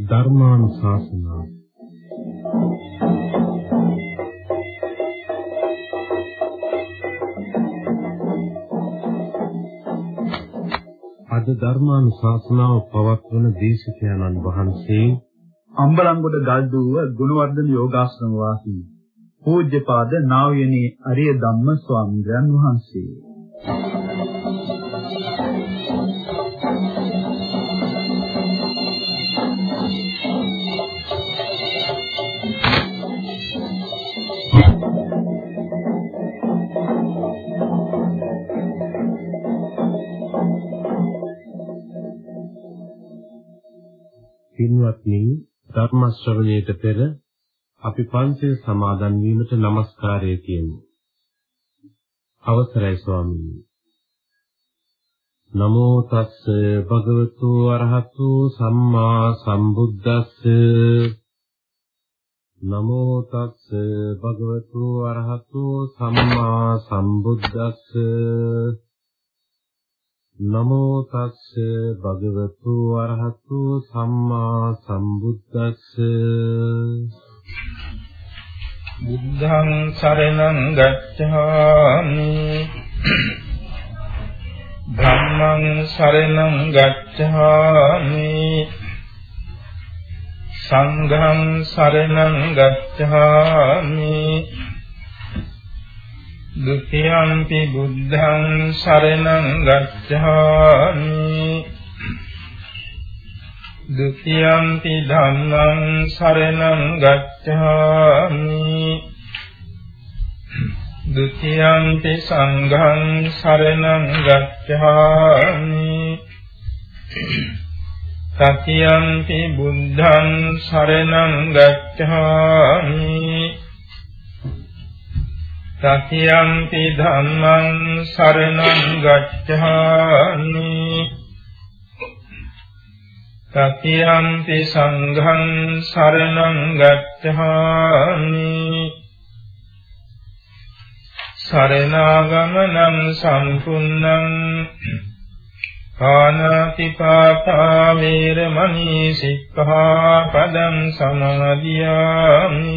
ධර්මානුශාසනාව. අද ධර්මානුශාසනාව පවත්වන දේශකයන්න් වහන්සේ අම්බලන්ගොඩ ගල්දුව ගුණවර්ධන යෝගාශ්‍රම වාසී පූජ්‍යපාද නා වූ අරිය ධම්ම ස්වාමීන් වහන්සේ. පින්වත්නි ශ්‍රවණයට පෙර අපි පන්සිල් සමාදන් වීමට নমස්කාරය කියමු. අවසරයි ස්වාමීනි. නමෝ තස්ස භගවතු අරහතු සම්මා සම්බුද්දස්ස නමෝ තස්ස භගවතු අරහතු සම්මා සම්බුද්දස්ස නමෝ තස්ස භගවතු අරහතු සම්මා සම්බුද්දස්ස. බුද්ධං සරණං ගච්ඡාමි. ධම්මං සරණං ගච්ඡාමි. සංඝං සරණං ගච්ඡාමි. ဒုတိယံ පි බුද්ධං සරණං ගච්ඡාමි ဒုတိယံ පි ධම්මං සරණං ගච්ඡාමි ဒုတိယံ පි සංඝං සරණං ගච්ඡාමි තතියං ပි බුද්ධං සරණං ගච්ඡාමි සතියම්පි ධම්මං සරණං ගච්ඡාමි සතියම්පි සංඝං සරණං ගච්ඡාමි සරණාගමනං සම්පුන්නං ආනාතිපාතා වේරමණී සික්ඛාපදං සමාදියාමි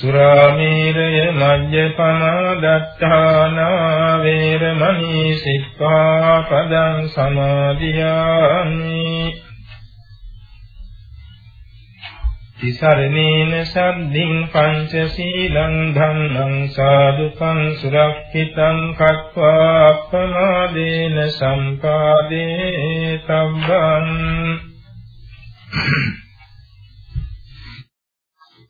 සුරාමීරය මජ්ජපමා දත්තානා වේරමණී සික්ඛාපදං සමාදියාමි. තිසරණේන සද්ධින් පංචශීලං ධම්මං සාදුකං සුරක්ෂිතං කତ୍වා අප්පමාදේන සම්පාදේ තබ්බං.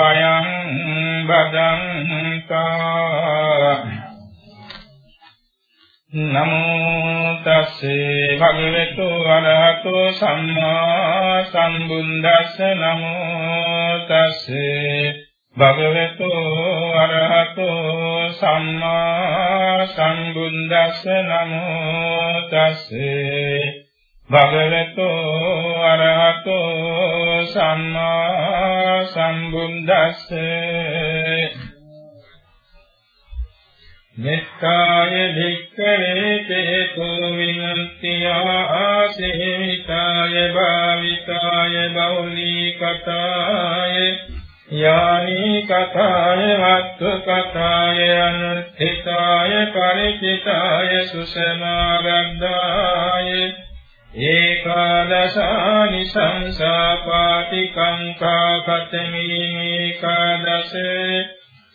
අයං බදන්තා. නමෝ තස්සේ භගවතු වරහතෝ සම්මා සම්බුද්දස්ස. නමෝ තස්සේ භගවතු වරහතෝ සම්මා සම්බුද්දස්ස. නමෝ තස්සේ භගවතෝ අරහතෝ සම්මා සම්බුද්දස්සේ. මෙත්තාය භික්ඛවේ චේතෝ විනන්තියා ආසේවිතාය භාවිතාය බෞලී කතාය යානි කතාය වත්තු කතාය අනුත්ථිතාය පරිචිතාය සුසමාගද්ධාය ඒකාදශානි සංසාපාටිකංකා කතමීකාදස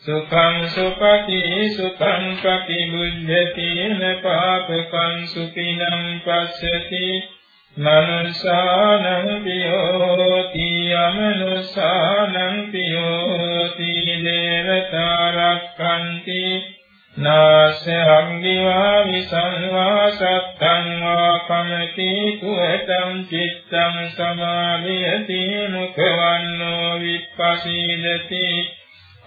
සුඛං සුපති සුඛං ප්‍රතිබුද්ධති නපාපකං සුඛිනම් පස්සති මනුසානං පියෝති අමනුසානං පියෝති දේවතා රක්ඛන්ති නාසංගිවා විසංවා සත්තං වා කමති කුවතං චිත්තං සමාධියති මුඛවන්නෝ විපස්සීදති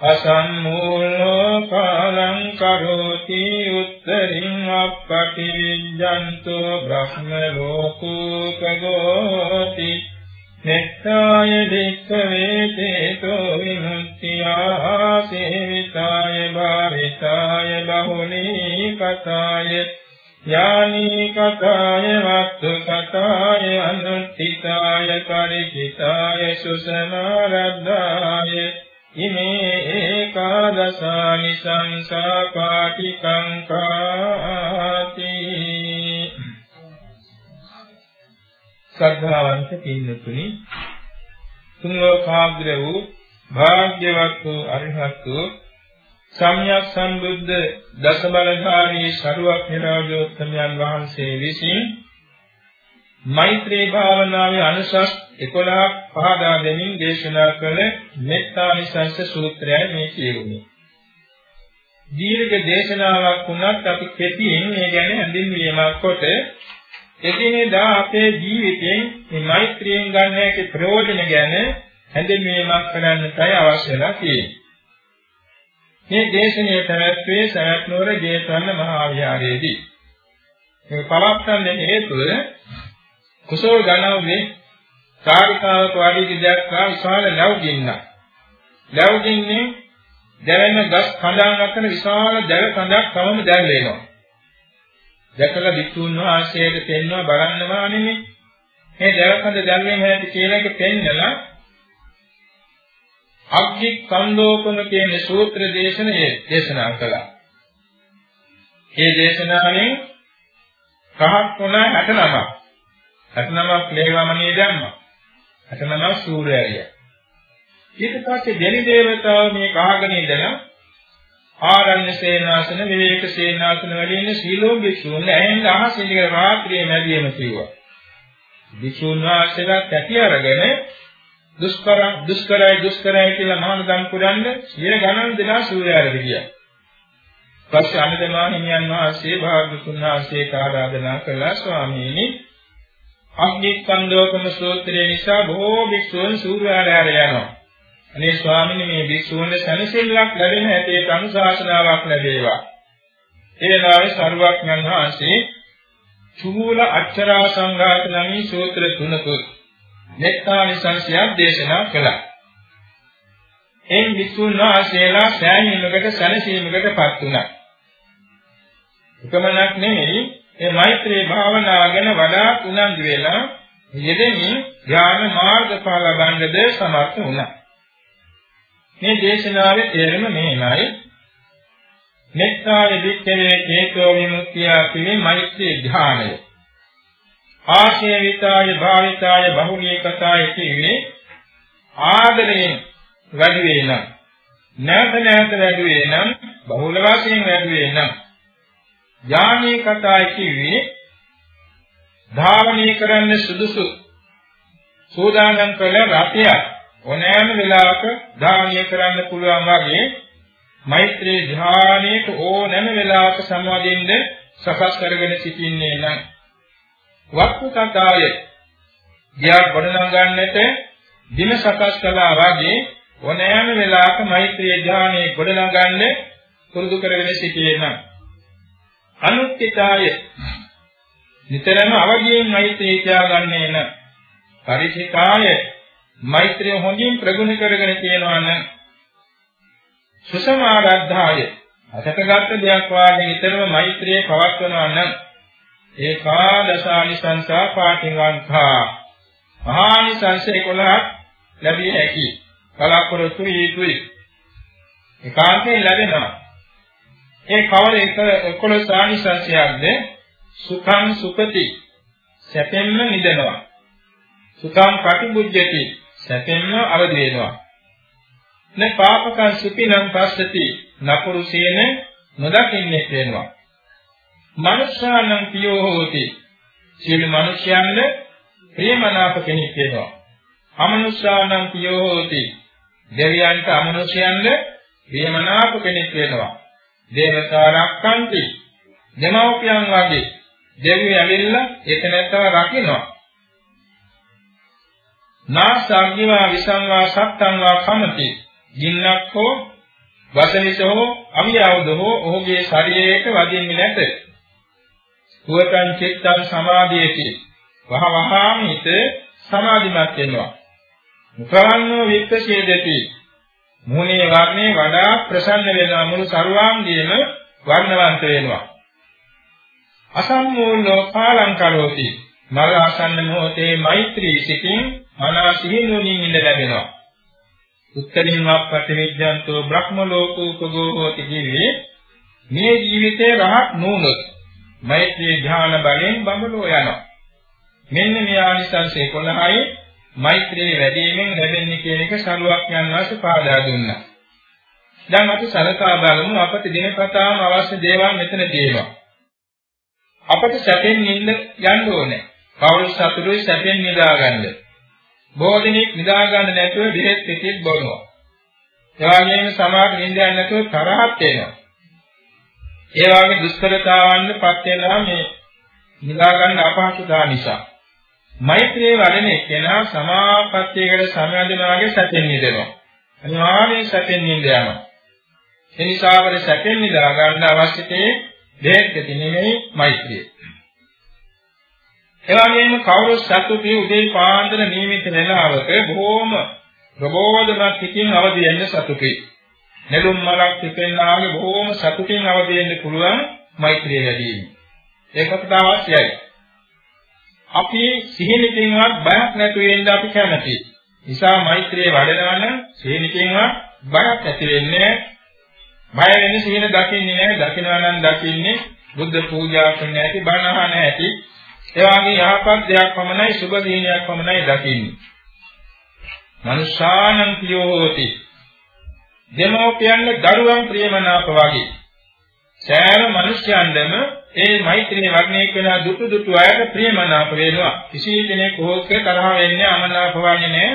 අසම්මූලෝ කාලං කරෝති උත්තරින් අප්පටිවිජ්ජන්තෝ බ්‍රහ්ම ලෝකෝපගෝති නෙක්ඛාය දික්ඛවේ තේතෝ විමුක්තියා සේවිතාය භාවිතාය බහුලී කතාය යානී කතාය වත්තු කතාය අනුත්ථිතාය පරිචිතාය සුසමාරද්ධාය ඉමේ ඒකාදසානි සංසා පාටිකංකාති ශ්‍රද්ධාවන්ත පින්නතුනි තුන් ලෝකාග්‍ර වූ භාග්‍යවත් වූ අරිහත් වූ සම්්‍යක් සම්බුද්ධ දසබලධාරී ශරුවක් නිරෝධෝත්තමයන් වහන්සේ විසින් මෛත්‍රී භාවනාවේ අනුසස් 11ක් පහදා දෙමින් දේශනා කළ මෙත්තානිසංස සූත්‍රයයි මේ කියුනේ. දීර්ඝ දේශනාවක් වුණත් අපි කෙටියෙන් මේ ගැන හඳුන්වීමක් කොට එදිනෙදා අපේ ජීවිතයෙන් මේ මෛත්‍රියෙන් ගන්න හැකි ප්‍රයෝජන ගැන හැඳින්වීමක් කරන්නටයි අවශ්‍යලා තියෙන්නේ. මේ දේශනාව පැවැත්වුවේ සවැත් නුවර ජේතවන මහා විහාරයේදී. මේ පවත්වන්න හේතුව කුසල ගණව්වේ කාරිකාවක වාඩි දැක්කා විශාල ලැබුගින්න. ලැබුගින්නේ දැවෙන ගස් කඳන් අතර විශාල දැව කඳක් තවම දැල්ලේනවා. දැකලා විසුණු වහන්සේට පෙන්වලා බලන්නවා නෙමෙයි. මේ දැවකඳ දැල්වෙන් හැටි කියලා එක පෙන්නලා අග්ගි කන්දෝපන කියන සූත්‍ර දේශනයේ දේශනා කළා. මේ දේශනාවෙන් කහක් වුණා 69ක්. 69ක් ලේවමනේ දැම්මා. 69 සූර්යය. ඊට පස්සේ දෙවි දේවතාව මේ කහගෙන ඉඳලා ආරණ්‍ය සේනාසන විවේක සේනාසන වල ඉන්න සීලෝ භික්ෂුන් ඇහෙන් අහස ඉඳගෙන රාත්‍රියේ මැදියම කිව්වා. භික්ෂුන් වහන්සේලා තැටි අරගෙන දුෂ්කර දුෂ්කරයි දුෂ්කරයි කියලා මහානදම් පුරන්න සිය ගණන් දෙනා සූර්යාරට ගියා. පස්සේ අනදමා හිමියන් වහන්සේ භාග්‍යතුන් වහන්සේට ආරාධනා කළා ස්වාමීනි අග්නිස්කන්ධෝපම සූත්‍රය නිසා බොහෝ භික්ෂුන් සූර්යාරයට යනවා. අනේ ස්වාමීනි මේ භික්ෂූන්ට සැනසෙල්ලක් ලැබෙන හැටියට අනුශාසනාවක් ලැබේවා. ඒ වෙලාවේ සරුවක්ඥන් වහන්සේ චූල අච්චරා සංඝාත නමී සූත්‍ර තුනක මෙත්තානිසංසයක් දේශනා කළා. එන් භික්ෂුන් වහන්සේලා සෑහීමකට සැනසීමකටපත් වුණා. එකමනක් නෙමෙයි මේ මෛත්‍රී භාවනාව ගැන වඩා උනන්දු වෙලා යෙදෙමින් ඥාන මාර්ගඵල ලබන්නද සමර්ථ වුණා. මේ දේශනාවේ තේරුම මෙහිමයි. මෙත්තාවේ වික්කවේ හේතෝ විමුක්තිය කියේ මෛත්‍රී ධ්‍යානය. ආශේවිතාය භාවිතාය බහුලීකතාය කියන්නේ ආදරයෙන් වැඩි වෙනම් නැවත නැවත වැඩි වෙනම් බහුල වශයෙන් වැඩි වෙනම් ඥානී කතාය කිව්වේ ධාවනී කරන්න සුදුසු සෝදානම් කළ රතයක් ඕනෑම වෙලාවක ධානය කරන්න පුළුවන් වගේ මෛත්‍රී ධානයට ඕනෑම වෙලාවක සම්වදින්න සකස් කරගෙන සිටින්නේ නම් වක්ඛු කතාය ගියක් ගොඩනගන්නට දින සකස් කළා වගේ ඕනෑම වෙලාවක මෛත්‍රී ධානයේ ගොඩනගන්න පුරුදු කරගෙන සිටියේ නම් අනුත්ථිතාය නිතරම අවදියෙන් මෛත්‍රී තියාගන්නේ නම් පරිචිකාය මෛත්‍රිය හොඳින් ප්‍රගුණ කරගෙන තියෙනවා නම් සුසමාගද්ධාය අසකගත් දෙයක් වාගේ ඊතරම මෛත්‍රියේ පවත්වනවා නම් ඒකාදසානිසංසා පාටිංගංඛා මහානිසංස 11ක් ලැබිය හැකි කලපුරුතු යුතුයි ඒකාන්තයෙන් ලැබෙනවා. ඒ කවර එක 11 සානිසංසයක්ද සුඛං සුපති. සැපෙන්ම නිදනවා. සුඛං පටිබුද්ධති සැපෙන්ම අවදි වෙනවා. න පාපකං සුපිනං පස්සති නපුරු සේන නොදකින්නේ වෙනවා. මනුෂ්‍යානං පියෝ හෝති. සියලු මනුෂ්‍යයන්ද ප්‍රේමනාප කෙනෙක් වෙනවා. අමනුෂ්‍යානං පියෝ හෝති. දෙවියන්ට අමනුෂ්‍යයන්ද ප්‍රේමනාප කෙනෙක් වෙනවා. දේවතා රක්කන්ති. දෙමව්පියන් වගේ දෙවියෝ ඇවිල්ලා එතනටව රකින්නවා. නාසාග්ගිවා විසංවා සත්තංවා කමති. ගින්නක් හෝ වසනිත හෝ අවියවද හෝ ඔහුගේ ශරීරයට වදින්නේ නැත. සුවතං චිත්තං සමාධියති. වහ වහාම හිත සමාධිමත් වෙනවා. මුඛවන්නෝ වික්ඛේදති. මුහුණේ වර්ණේ වඩා ප්‍රසන්න වෙනවා මුළු සර්වාංගයේම වර්ණවන්ත වෙනවා. අසම්මූලෝ පාලං කරෝති. මල ආසන්න මොහොතේ මෛත්‍රී සිතින් අනාසිහිනුනින් ඉඳ ලැබෙනවා. උත්තරින් වප්පටි විද්‍යන්තෝ බ්‍රහ්ම ලෝකෝපගෝ හෝති කිවි මේ ජීවිතේ රහත් නුනොත් මෛත්‍රී ධ්‍යාන බලෙන් බඹලෝ යනවා. මෙන්න මේ ආනිසංස 11යි මෛත්‍රී වැඩිමෙන් ලැබෙන්නේ කියන එක සරුවක් යනවාස පාදා දුන්නා. දැන් අපි සලකා බලමු අපට දිනපතාම අවශ්‍ය දේවල් මෙතන තියෙනවා. අපට සැපෙන් නිින්ද යන්න ඕනේ. කවුරු සතුටුයි සැපෙන් නිදාගන්න. බොහෝ දිනක් නිදාගන්න නැතුව දෙහෙත් පිටිත් බොනවා. ඒ වගේම සමාජ නිින්දයන් නැතුව තරහක් වෙනවා. ඒ වගේ දුෂ්කරතාවන්න පත් වෙනවා මේ නිදා ගන්න අපහසුතාව නිසා. මෛත්‍රී වඩන එක්කෙනා සමාපත්තියකට සමයදනාගේ සැපෙන් නිදෙනවා. අනිවාර්යයෙන් සැපෙන් නිද යනවා. ඒ නිසා අපේ සැපෙන් නිදා ගන්න අවශ්‍යතේ දෙයක්ද නෙමෙයි මෛත්‍රිය. ඒ වගේම කවුරු සතුටේ උදේ පාන්දර නියමිත වෙලාවක බොහෝම ප්‍රබෝධමත් පිටින් අවදි වෙන්න සතුටුයි. නෙළුම් මලක් පිපෙන්නාගේ බොහෝම සතුටින් අවදි වෙන්න පුළුවන් මෛත්‍රිය වැඩි වීම. ඒකට අවශ්‍යයි. අපි සිහිනකින්වත් බයක් නැතුව ඉන්න අපි කැමතියි. නිසා මෛත්‍රිය වඩනවා නම් සිහිනකින්වත් බයක් ඇති වෙන්නේ බය වෙන්නේ සිහින දකින්නේ නැහැ. දකිනවා නම් දකින්නේ බුද්ධ පූජා කරන්න ඇති බණ අහන ඇති. ඒ වගේ යහපත් දෙයක් පමණයි සුබ දිනයක් පමණයි දකින්නේ. මනුෂානං පියෝති දෙමෝපියන්ගේ දරුවන් ප්‍රියමනාප වගේ. සෑම මිනිස්යන්දම ඒ මෛත්‍රී වර්ණය කරන දුටු දුටු අයට ප්‍රියමනාප වෙනවා. කිසි කෙනෙක් ඕකේ තරහ වෙන්නේ අමනාප වන්නේ නැහැ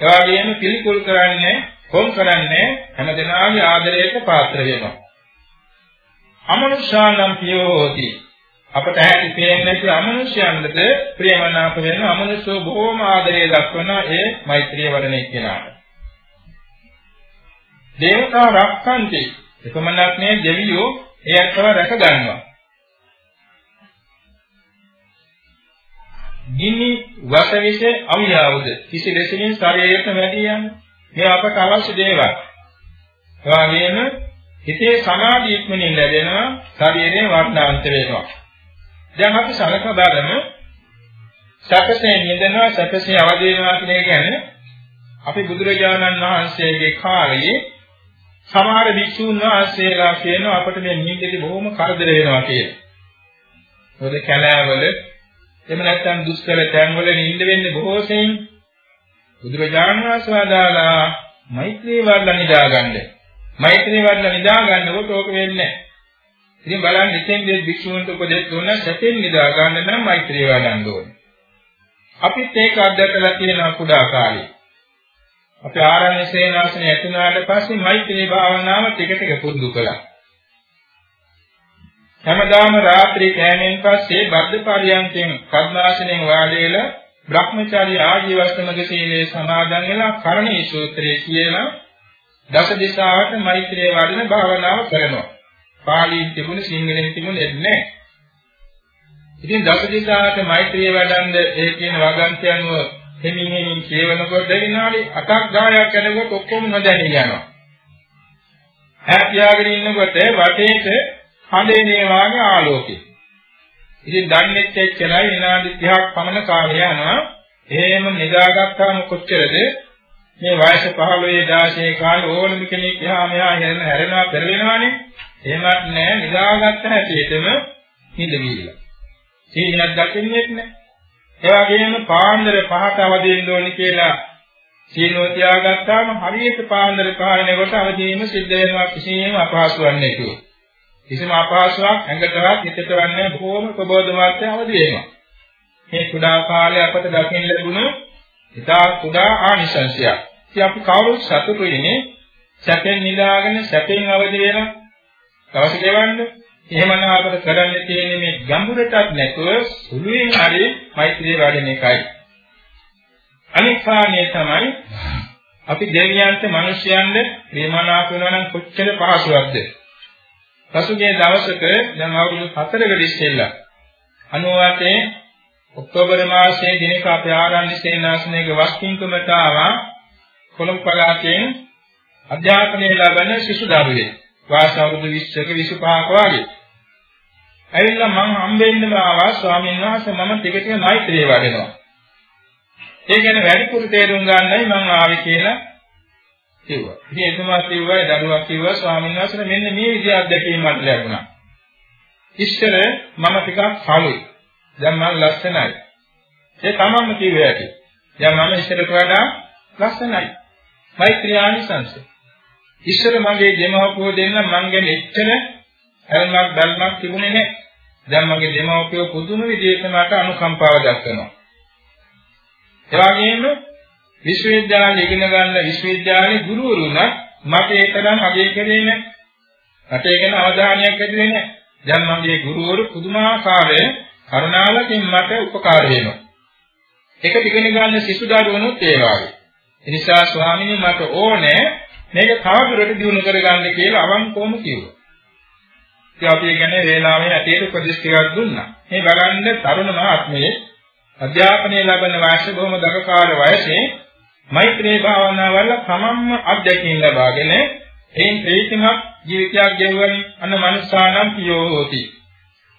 ඒ වගේම පිළිකුල් කරන්නේ කොම් කරන්නේ හැමදෙනාගේ ආදරයට පාත්‍ර වෙනවා. අමනුෂ්‍යානම් පියෝති අපට ඇති පේන්නේ නැති අමනුෂ්‍යයන්ද ප්‍රියමනාප වෙන අමනුෂ්‍යෝ බොහෝම ආදරය දක්වන ඒ මෛත්‍රී වර්ණය කියනවා දේවතා රක්ඛන්ති එපමණක් නේ දෙවියෝ ඒ අත්ව රැක ගන්නවා. ගිනි වසවිස අවියාවුද කිසි දෙසකින් ශරීරයට වැඩි යන්නේ. මේ අපට අවශ්‍ය දේවල්. ඒ වගේම හිතේ සමාධිය ඉක්මනින් ලැබෙනවා ශරීරයේ වර්ණාන්ත වෙනවා. දැන් අපි සලක බලමු සැපසේ නිදනවා සැපසේ අවදි වෙනවා කියන එක කියන්නේ අපි බුදුරජාණන් වහන්සේගේ කාලයේ සමහර භික්ෂුන් වහන්සේලා කියනවා අපිට මේ නිින්දේදී බොහොම කරදර වෙනවා කියලා. මොකද කැලෑවල එහෙම නැත්නම් දුෂ්කර තැන්වල නිින්ද වෙන්නේ බොහෝ සෙයින් බුදුරජාණන් වහන්සේ වදාලා මෛත්‍රී වර්ණ නිදාගන්න. මෛත්‍රී වර්ණ නිදාගන්නකොට ඕක වෙන්නේ නැහැ. ඉතින් බලන්න ඉතින් මේ භික්ෂුන්ට උපදෙස් දුන්නා සැපෙන් නිදා ගන්න නම් මෛත්‍රී වඩන්න ඕනේ. අපිත් ඒක අත්දැකලා තියෙනවා කුඩා කාලේ. අපි ආරණ්‍ය සේනාසනේ ඇතුණාට පස්සේ මෛත්‍රී භාවනාව ටික ටික පුරුදු කළා. හැමදාම රාත්‍රී කෑමෙන් පස්සේ බද්ධ පරියන්තෙන් පద్මාසනෙන් වාඩිලා Brahmacharya ආජීවස්තමක සීලේ සමාදන් වෙලා කරණී සූත්‍රයේ කියලා දස දිශාවට මෛත්‍රී වඩන භාවනාව කරනවා. පාලියෙන් තිබුණ සිංහලෙන් තිබුණේ නැහැ. ඉතින් දස දිශාවට මෛත්‍රී වඩන්ද ඒ කියන වගන්ති අනුව හිමින් හිමින් කියවනකොට විනාඩි 8ක් 10ක් යනකොට ඔක්කොම නොදැනී යනවා. හැපියාගෙන ඉන්නකොට වටේට හඳේනේ වාගේ ආලෝකය. ඉතින් දන්නේත් එච්චරයි විනාඩි 30ක් පමණ කාලය යනවා. එහෙම නිදාගත්තාම කොච්චරද මේ වයස 15 16 කාලේ ඕනම කෙනෙක් එහා මෙහා හැරෙන හැරෙනවා පෙරලෙනවානේ. එහෙමත් නෑ නිදාගත්ත හැටියටම නිද ගිහිල්ලා. සීනියක් දකින්නෙත් නෑ. ඒ වගේම පාන්දර පහට අවදි වෙන්න ඕනේ කියලා සීලෝ තියාගත්තාම හරියට පාන්දර පහනකොට අවදි වීම සිද්ධ වෙනවා කිසිම අපහසුයක් නැතුව. කිසිම අපහසුයක් ඇඟටවත් හිතට වන්නේ බොහොම ප්‍රබෝධමත්ව අවදි වෙනවා. මේ කුඩා කාලේ අපට දකින්න ලැබුණු ඉතා කුඩා ආනිසංශයක්. ඉතින් අපි කවුරුත් සතුටු වෙන්නේ සැපෙන් නිදාගෙන සැපෙන් අවදි වෙන දවස් ගෙවන්න. එහෙමනම් අපිට කරන්න තියෙන්නේ මේ ගැඹුරටත් නැතුව සුළුෙන් හරි මෛත්‍රී වඩන එකයි. අනිත් කාරණේ තමයි අපි දෙවියන්ට මිනිස්යන්ට ප්‍රේමනාප වෙනවා නම් කොච්චර පහසුවක්ද? පසුගිය දවසක දැන් අවුරුදු 4කට ඉස්සෙල්ලා 98 ඔක්තෝබර් මාසයේ දිනක අපේ ආරණ්‍ය සේනාසනයක වස්කින්කමට ආවා කොළඹ පළාතෙන් අධ්‍යාපනය ලබන සිසු දරුවෙක් වාස අවුරුදු 20ක 25ක වගේ. ඇවිල්ලා මං හම්බෙන්නම ආවා ස්වාමීන් වහන්සේ මම ටික ටික මෛත්‍රිය වඩනවා. ඒ කියන්නේ වැඩිපුර තේරුම් ගන්නයි මං ආවේ කියලා කිව්වා. ඉතින් එතුමා කිව්වා දරුවා කිව්වා ස්වාමීන් වහන්සේ මෙන්න මේ විදිහ අත්දැකීම් මට ලැබුණා. ඉස්සර මම ටිකක් කලුයි. දැන් මම ලස්සනයි. ඒ තමන්ම කිව්වේ ඇති. දැන් මම ඉස්සරට වඩා ලස්සනයි. මෛත්‍රී ආනිසංශ. ඉස්සර මගේ දෙමව්පියෝ දෙන්න මං ගැන එච්චර හැල්මක් බැල්මක් තිබුණේ නැහැ. දැන් මගේ දෙමව්පියෝ පුදුම විදිහට මට අනුකම්පාව දක්වනවා. ඒ වගේම විශ්වවිද්‍යාලේ ඉගෙන ගන්න විශ්වවිද්‍යාලේ ගුරුවරුන් මට ඒ තරම් අගය කරේ නැහැ. මට ඒ ගැන අවධානයක් ඇතුලේ නැහැ. දැන් මගේ ගුරුවරු පුදුමාකාර කරුණාවකින් මට උපකාර වෙනවා. ඒක ඉගෙන ගන්න සිසු දරුවනුත් ඒ වගේ. ඒ නිසා ස්වාමීනි මට ඕනේ මේක තවදුරට දියුණු කරගන්න කියලා අවංකවම කිව්වා. ඉතින් අපි ගැන වේලාවේ ඇටියට උපදෙස් ටිකක් දුන්නා. මේ බලන්න තරුණ මහත්මයේ අධ්‍යාපනය ලබන වයස බොහොම දරකාල වයසේ මෛත්‍රී භාවනාවල තමන්ම අධ්‍යක්ෂින් ලබාගෙන එයින් ප්‍රීතිමත් ජීවිතයක් ගෙවවන අන මනුස්සානම් පියෝ හෝති.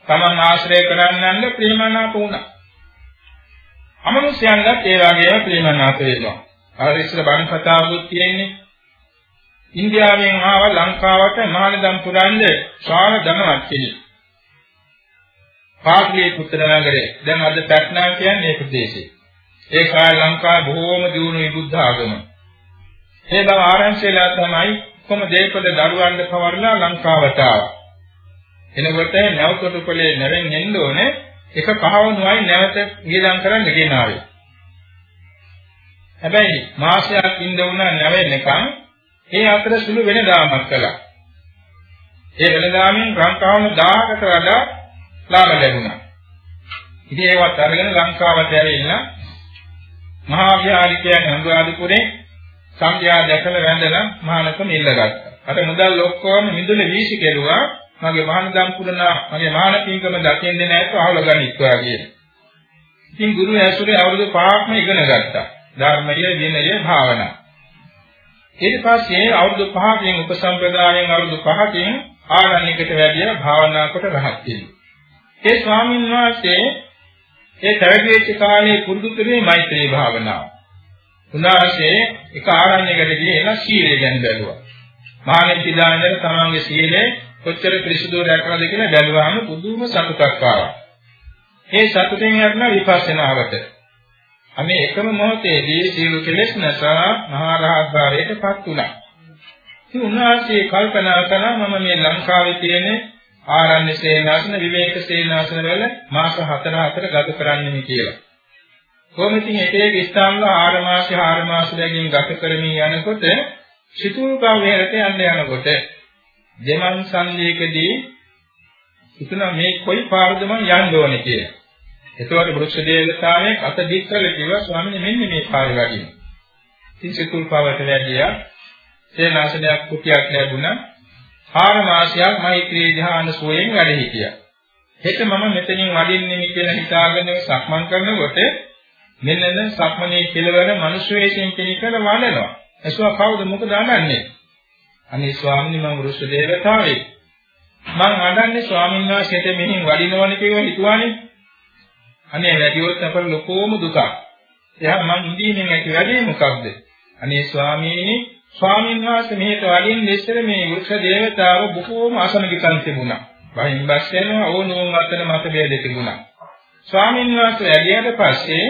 තමන් ආශ්‍රය කරන්නන්න ප්‍රේමනාප වුණා. අමනුෂ්‍යයන්ට ඒ වගේම ප්‍රේමනාප වෙනවා. අර ඉස්සර බණ කතාවකුත් තියෙන්නේ. ඉන්දියාවෙන් ආව ලංකාවට මහානදම් පුරන්න ශාල ධනවත් කෙනෙක්. පාටලී පුත්‍ර නගරේ දැන් අද පැට්නා කියන්නේ ඒ ප්‍රදේශේ. ඒ කාලේ ලංකාව බොහෝම දියුණුයි බුද්ධ ආගම. ඒ බව ආරංචිලා තමයි කොම දේපද දරුවන්ට පවර්ලා ලංකාවට ආවා. එනකොට නැවතොටුපලේ නැරෙන් එන්න ඕනේ එක කහවණුවයි නැවත ගිලම් කරන්න ගෙනාවේ. හැබැයි මාසයක් ඉඳ වුණා නැවෙන්නකම් ඒ අතර සුළු වෙනදාමක් කළා. ඒ වෙනදාමින් ලංකාවම 1000කට වඩා ලාභ ලැබුණා. ඉතින් ඒවත් අරගෙන ලංකාවට ඇවිල්ලා මහා විහාරිකයන් අනුරාධපුරේ සංඝයා දැකලා වැඳලා මහානකම ඉල්ලගත්තා. අර මුදල් ඔක්කොම මිදුල වීසි කෙරුවා මගේ මහානදම් පුරනා මගේ මහාන පින්කම දකින්නේ නැත්නම් අහල ගනිත්වා කියන. ඉතින් ගුරු ඇසුරේ අවුරුදු 5ක්ම ඉගෙන ගත්තා. ධර්මය, විනය, භාවනා. ඊට පස්සේ අවුරුදු 5කින් උපසම්පදායෙන් අවුරුදු 5කින් ආරණ්‍යයකට වැඩිය භාවනා කොට රහත් වෙනවා. ඒ ස්වාමීන් වහන්සේ ඒ පැවිදි වෙච්ච කාලේ පුරුදු කරේ මෛත්‍රී භාවනාව. උන්වහන්සේ එක ආරණ්‍යයකට ගිහින් සීලය ගැන බැලුවා. මානෙත් ඉදානදර තමන්ගේ සීලය කොච්චර පිරිසුදු රැකලාද කියලා බැලුවාම පුදුම සතුටක් ආවා. ඒ සතුටෙන් යන විපස්සනාවට. අනේ එකම මොහොතේදී සීල කෙලෙස් නැසා මහා රහත්භාවයටපත් වුණා. ඉතින් උන්වහන්සේ කල්පනා කළා මම මේ ලංකාවේ තියෙන ආරණ්‍ය සේනාසන විවේක සේනාසන වල මාස 4 4 ගත කරන්නේ කියලා. කොහොම ඉතින් එක එක ස්ථානවල 4 මාස 4 මාස දෙකින් ගත කරමින් යනකොට සිතුල් කාවේරට යන්න යනකොට දෙමන් සංදීකදී හිතුණා මේ කොයි පාරද මම යන්න ඕනේ කියලා. එතකොට වෘක්ෂ දේවතාවෙක් අත දික් කරලා කිව්වා ස්වාමීනි මෙන්න මේ පාරේ වගේ. ඉතින් සිතුල් පාවට වැඩියා සේනාසනයක් කුටියක් ලැබුණා. ආර මාසයක් මෛත්‍රී ධ්‍යාන සෝයෙන් වැඩ හිටියා. හෙට මම මෙතනින් වඩින්නේ කියලා හිතාගෙන සක්මන් කරනකොට මෙන්න සක්මනේ කෙලවර මිනිස්සු වේශයෙන් කෙනෙක්ව වඩනවා. එසුවා කවුද මොකද අඬන්නේ? අනේ ස්වාමීනි මම වෘෂ දේවතාවෙක්. මං අඬන්නේ ස්වාමීන් වහන්සේට මෙහින් වඩිනවනේ කියලා හිතුවානේ. අනේ වැඩිවොත් අපර ලොකෝම දුකක්. එයා මං ඉඳීමෙන් ඇති වැඩේ මොකක්ද? අනේ ස්වාමීනි ස්වාමීන් වහන්සේ මෙහෙට වඩින්න ඉස්සර මේ වෘක්ෂ දේවතාව බොහෝම අසනගිකන් තිබුණා. වහින් බස් වෙනවා ඕනෝම වතන මත බෙද තිබුණා. ස්වාමීන් වහන්සේ වැඩියට පස්සේ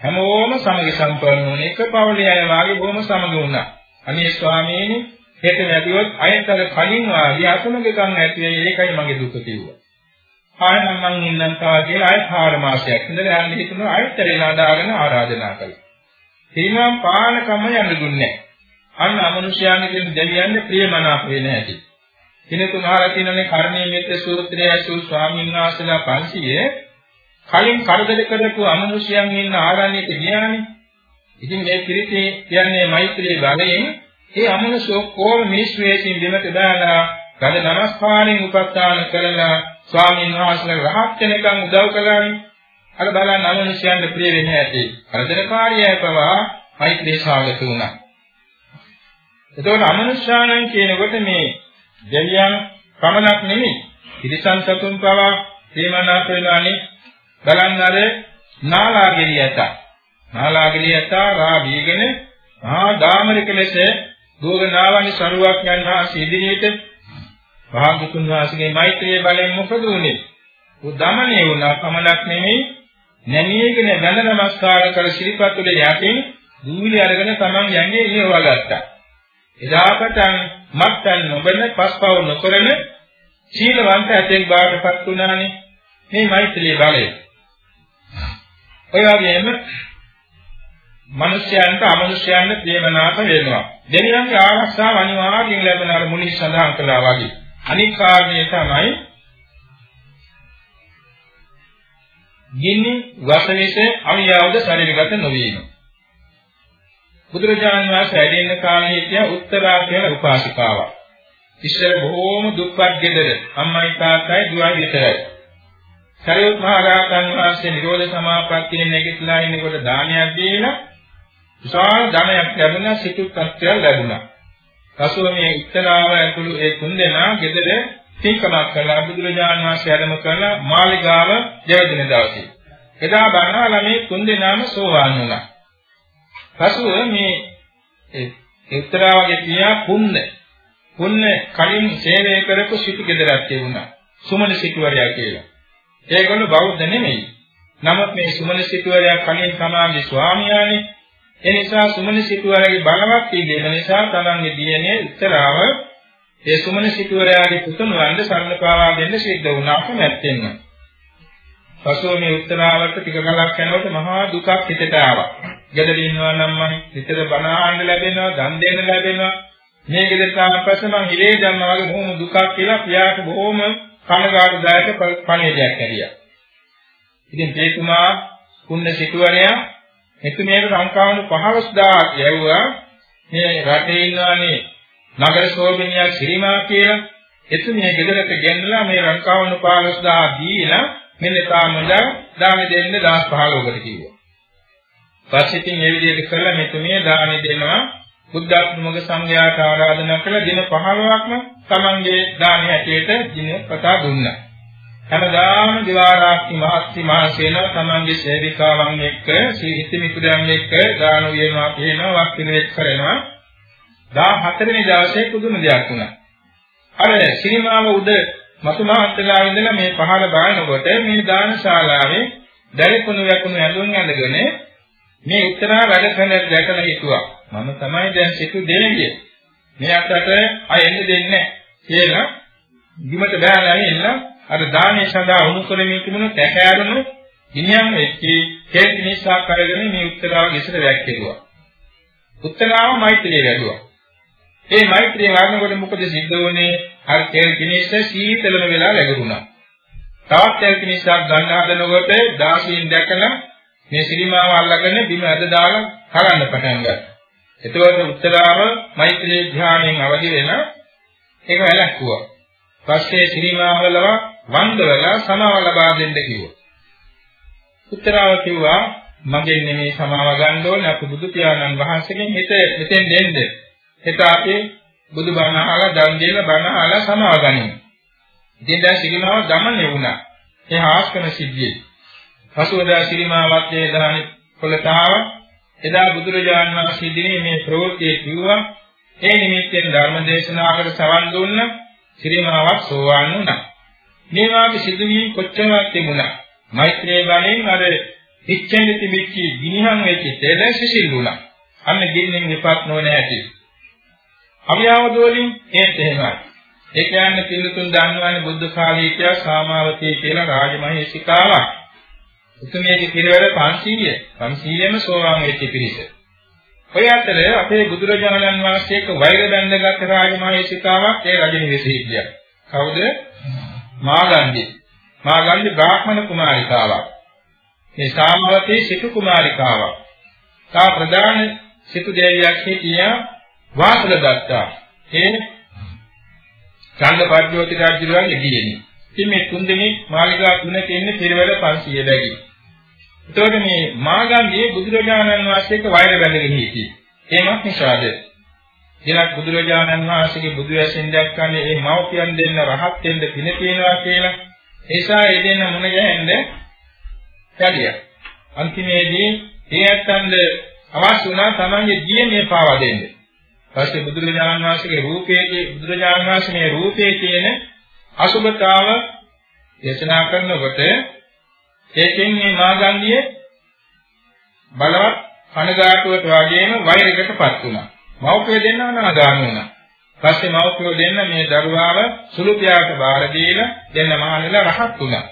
හැමෝම සමග සම්පන්න වුණේ එක පවුලේ අය වාගේ බොහොම සමග වුණා. අනේ ස්වාමීනි හෙට වැඩිවොත් අයතර කලින් වාගේ අසමගකම් ඇති වෙයි ඒකයි මගේ දුක කිව්වා. ආයෙත් මම ඉන්නම් තා කියලා ආයෙත් 4 මාසයක් ඉඳලා යන්න හිතුණා ආයෙත් රේලා දාගෙන ආරාධනා කළා. හිමම් පානකම යන්න දුන්නේ නැහැ. අන්න අමනුෂ්‍යයන්ගේ දෙවියන්ගේ ප්‍රියමනාප වෙන්නේ නැති. කිනතු මහලා කියනනේ කර්ණීය මෙත්ත සූත්‍රයේ ඇසූ ස්වාමීන් වහන්සේලා 500 කලින් කරදර කරපු අමනුෂ්‍යයන් ඉන්න ආරණ්‍යයට ගියානේ. ඉතින් මේ පිරිතේ කියන්නේ මෛත්‍රී බලයෙන් ඒ අමනුෂ්‍ය කොහොම මිනිස් වේසින් බිමට දාලා ගඳ නමස්කාරයෙන් උපස්ථාන කරලා ස්වාමීන් වහන්සේලා රහත් වෙනකන් උදව් කළානේ. අර බලන්න අමනුෂ්‍යයන්ට ප්‍රිය වෙන්නේ නැති. කරදරකාරියය පවා මෛත්‍රී සාගත වුණා. එතකොට අමනුෂ්‍යාණන් කියනකොට මේ දෙවියන් පමණක් නෙමෙයි. තිරිසන් සතුන් පවා ප්‍රේමනාප වෙනානේ. බලන්න අර නාලාගිරියත. නාලාගිරියත රාබීගෙන මහා දාමරික ලෙස දුවගෙනාවනි සරුවක් යනවා ඉදිරියට භාගතුන් වහන්සේගේ මෛත්‍රියේ බලයෙන් මොකද උනේ? උදමනේ වුණා පමණක් නෙමෙයි නැමීගෙන වැඳ නමස්කාර කර ශිල්පතුලේ යටින් දූවිලි අරගෙන තමන් යන්නේ ඉහවලා ගත්තා. එදා පටන් මත්යන් නොබන පස්පව නොකරන සීලවන්ත ඇතෙක් බාටපත් වුණානේ මේ මෛත්‍රී බලය. ඔය වගේම මිනිස්යන්ට අමනුෂ්‍යයන්ට ප්‍රේමනාප වෙනවා. දෙවියන්ගේ ආරක්ෂාව අනිවාර්යයෙන් ලැබෙන අර මුනි සඳහන් කළා වගේ. අනික් කාරණේ තමයි ගින්නි වසවිස අවියාවද ශරීරගත නොවීම. බුදුරජාණන් වහන්සේ වැඩෙන්න කාලේ හිටිය උත්තරා කියන උපාසිකාවක්. ඉස්සර බොහෝම දුක්පත් ගෙදර අම්මයි තාත්තයි දුවයි විතරයි. සරියුත් මහ රහතන් වහන්සේ නිරෝධ සමාපත්තියේ නැගිටලා ඉන්නකොට දානයක් දීලා විශාල ධනයක් ලැබුණා සිතුත්ත්වයක් ලැබුණා. පසුව මේ උත්තරාව ඇතුළු ඒ තුන්දෙනා ගෙදර තීකමක් කළා බුදුරජාණන් වහන්සේ ආරම කරලා මාලිගාව දෙවදින දවසේ. එදා බණා ළමේ තුන්දෙනාම සෝවාන් වුණා. පසුව මේ ඒ උත්තරාවගේ පියා පුන්න පුන්න කලින් සේවය කරපු සිටු ගෙදරක් තිබුණා. සුමන සිටුවරයා කියලා. ඒගොල්ලෝ බෞද්ධ නෙමෙයි. නමුත් මේ සුමන සිටුවරයා කලින් සමාජයේ ස්වාමියානේ ඒ නිසා සුමන සිටුවරගේ බලවත් වීම නිසා තමන්ගේ දියණිය උත්තරාව ඒ සුමන සිටුවරයාගේ පුතුණවන්ද සරණ පාවා දෙන්න සිද්ධ වුණා නැත්තෙන්න. පසුව මේ උත්තරාවට ටික කලක් යනකොට මහා දුකක් හිතට ආවා. ගෙදර ඉන්නවා නම් මම හිතට බණ ආන්න ලැබෙනවා, දන් දෙන්න ලැබෙනවා. මේ ගෙදරට ආවට පස්සේ මං හිලේ දැම්මා වගේ බොහොම දුකක් කියලා පියාට බොහොම කනගාටුදායක පණිවිඩයක් ඇරියා. ඉතින් තේතුමා කුන්න සිටුවරයා එතුමියට ලංකාවන 15000ක් යවුවා මේ රටේ ඉන්නවානේ නගර ශෝභනිය ශ්‍රීමා කියලා එතුමිය ගෙදරට ගෙන්නලා මේ ලංකාවන 15000 දීලා මෙන්න තාමද දාන දෙන්න 1015කට කිව්වා. පස්සේ ඉතින් මේ විදිහට කරලා මෙතුමිය දාන දෙනවා බුද්ධාත්මක සංඝයාට ආරාධනා කළ දින 15ක්ම තමන්ගේ දාන හැටියට දින පතා දුන්නා. හැමදාම දිවාරාත්‍රි මහත්ති මහසේන තමන්ගේ සේවිකාවන් එක්ක සීහිත මිතුරයන් එක්ක ගාන වේනවා කියනවා වක්තිනෙක් කරනවා. 14 වෙනි දවසේ පුදුම දෙයක් වුණා. අර සිනමාව උද මතුමාත්ලා ඉඳලා මේ පහළ බානකොට මේ දානශාලාවේ දැරිකුණු වැකුණු ඇඳුම් ඇඳගෙන මේ උත්තරා වැඩ කරන දැකලා හිතුවා. මම තමයි දැන් සිටු දෙන්නේ මේ අතට අය එන්න දෙන්නේ කියලා බිමට බෑලා එන්න අර දානේ සඳහා උණු කරමින් තිබුණු තැකෑරුණු ගිනියම් වෙච්චි කෙල් මිනිස්සක් කරගෙන මේ උත්තරාව ගෙසට වැක්කෙරුවා. උත්තරාව මෛත්‍රිය වැඩුවා. ඒ මෛත්‍රිය වඩනකොට මොකද සිද්ධ වුනේ? අර කෙල් මිනිස්ස සීතලම වෙලා läගුණා. තවත් කෙල් මිනිස්සක් ගන්න හදනකොට දාසීන් දැකලා මේ සිරිමාව අල්ලගෙන බිම ඇද දාලා කරන්න පටන් ගත්තා. එතකොට උත්තරාව මෛත්‍රී ධානයෙන් අවදි වෙන ඒක වැළැක්කුවා. පස්සේ සිරිමාවලව වන්දවලා සමාව ලබා දෙන්න කිව්වා. උත්තරාව කිව්වා මගෙන් නෙමේ සමාව ගන්න ඕනේ අපි බුදු පියාණන් වහන්සේගෙන් හිත මෙතෙන් දෙන්න. හිත අපි බුදු බණ අහලා දන් දීලා බණ අහලා සමාව ගනිමු. ඉතින් දැන් සිරිමාව දමන්නේ වුණා. ඒ ආස්කන සිද්ධියේ. පසුවදා සිරිමාවත් ඒ දාහනේ පොළතාව එදා බුදුරජාණන් වහන්සේ දිනේ මේ ප්‍රවෘත්තිය කිව්වා. ඒ නිමිත්තෙන් ධර්ම දේශනාවකට සවන් දුන්න සිරිමාවක් සෝවාන් වුණා. මේ වාගේ සිදුවීම් කොච්චරක් තිබුණා. මෛත්‍රී බලෙන් අර ඉච්ඡෙන් තිබිච්ච ගිනිහන් වෙච්ච තෙල සිසිල් වුණා. අන්න ගින්නෙන් විපත් නොවන හැටි. අවියවද වලින් ඒත් එහෙමයි. ඒ කියන්නේ පිළිතුන් දන්නවනේ බුද්ධ කාලයේ කියලා සාමාවතී කියලා රාජමහේසිකාවක්. උතුමේගේ පිරිවැර 500. 500ෙම සෝවාන් වෙච්ච පිරිස. ඔය අතර අපේ බුදුරජාණන් වහන්සේක වෛර බැඳගත් රාජමහේසිකාවක් ඒ රජනිවෙසෙ හිටියා. කවුද? මාගන්ධි. මාගන්ධි බ්‍රාහ්මණ කුමාරිකාවක්. මේ සාමවතී සිටු කුමාරිකාවක්. තා ප්‍රධාන සිටු දෙවියක් හිටියා වාසල දත්තා. ඒ ඡන්දපද්‍යෝති රාජ්‍යරුවන්ගේ ගියනේ. ඉතින් මේ තුන් දෙනෙක් මාලිගා තුනක ඉන්නේ පිරිවැල 500 බැගි. එතකොට මේ මාගන්ධියේ බුදුරජාණන් වහන්සේක වෛර බැඳගෙන හිටියේ. ඒමත් නිසාද? ඊළඟ බුදුරජාණන් වහන්සේගේ බුදු ඇසෙන් දැක්කන්නේ මේ මව්පියන් දෙන්න රහත් වෙන්න පින තියනවා කියලා. ඒසා ඒ දෙන්න මුණ ගැහෙන්න කැඩියා. අන්තිමේදී ඒ ඇත්තන්ද අවශ්‍ය වුණා තමන්ගේ ජීවනය පාවා දෙන්න. පස්සේ බුදුරජාණන් වහන්සේගේ රූපයේ බුදුරජාණන් වහන්සේගේ රූපයේ තියෙන අසුභතාව දේශනා කරනකොට ඒකෙන් මේ මාගන්ධිය බලවත් කනගාටුවට වගේම වෛරයකටපත් වුණා. මෞඛ්‍ය දෙන්නව නාදාන වුණා. පස්සේ මෞඛ්‍ය දෙන්න මේ දරුවාව සුළු පියාට බාර දීලා දෙන්න මහණෙලා රහත් වුණා.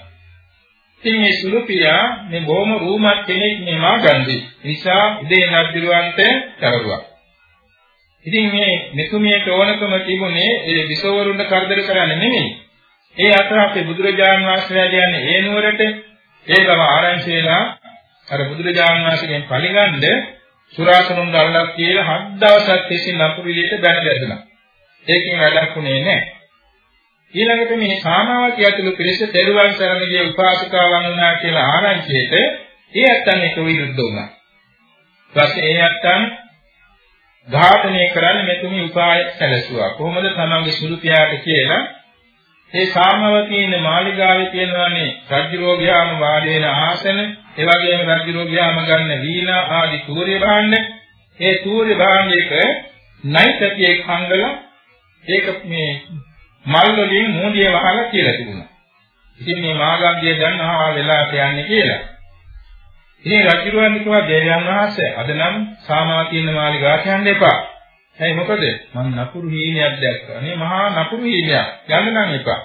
ඉතින් මේ සුළු පියා මේ බොහොම රූමත් කෙනෙක් මේ මාගන්ධි. නිසා ඉදේ නද්දිරුවන්ට කරුවා. ඉතින් මේ මෙතුමියට ඕනකම තිබුණේ ඒ විසවරුන්ට කරදර කරන්න නෙමෙයි. ඒ අතර අපේ බුදුරජාන් වහන්සේලා කියන්නේ ඒ නුවරට ඒකම ආරංචි වෙලා අර බුදුරජාන් වහන්සේගෙන් පරිගන්න සුරාසනුන් දල්ලක් කියලා හත් දවසක් තිස්සේ නපුරු විදියට බැන ගැදුණා. ඒකෙන් වැඩක් උනේ නැහැ. ඊළඟට මේ සාමාවතිය ඇතුළු පිරිස තෙරුවන් සරණගේ උපාසකාවන් වුණා කියලා ආරංචියට ඒ ඇත්තන් එක විරුද්ධ වුණා. ඊපස්සේ ඒ ඇත්තන් ඝාතනය කරන්න මෙතුමි උපාය සැලසුවා. කොහොමද තමන්ගේ සුළු පියාට කියලා ඒ සාමවතීන මාලිගාවේ තියෙනවානේ රජ්ජුරෝග්‍යාම වාඩි වෙන ආසන, ඒ වගේම රජ්ජුරෝග්‍යාම ගන්න වීණා ආදී තූර්ය භාණ්ඩ. ඒ තූර්ය භාණ්ඩයක නයිසතියේ කංගල ඒක මේ මල් වලින් මූදිය වහලා කියලා තිබුණා. ඉතින් මේ මාගන්ධිය දන්නවා වෙලාවට යන්නේ කියලා. ඉතින් රජුරුවන් කිව්වා දේවයන් වහන්සේ අද නම් සාමාතියන මාලිගාට යන්න එපා. ඇයි මොකද? මම නපුරු හීනයක් දැක්කා. මේ මහා නපුරු හීනයක්. යන්න නම් එපා.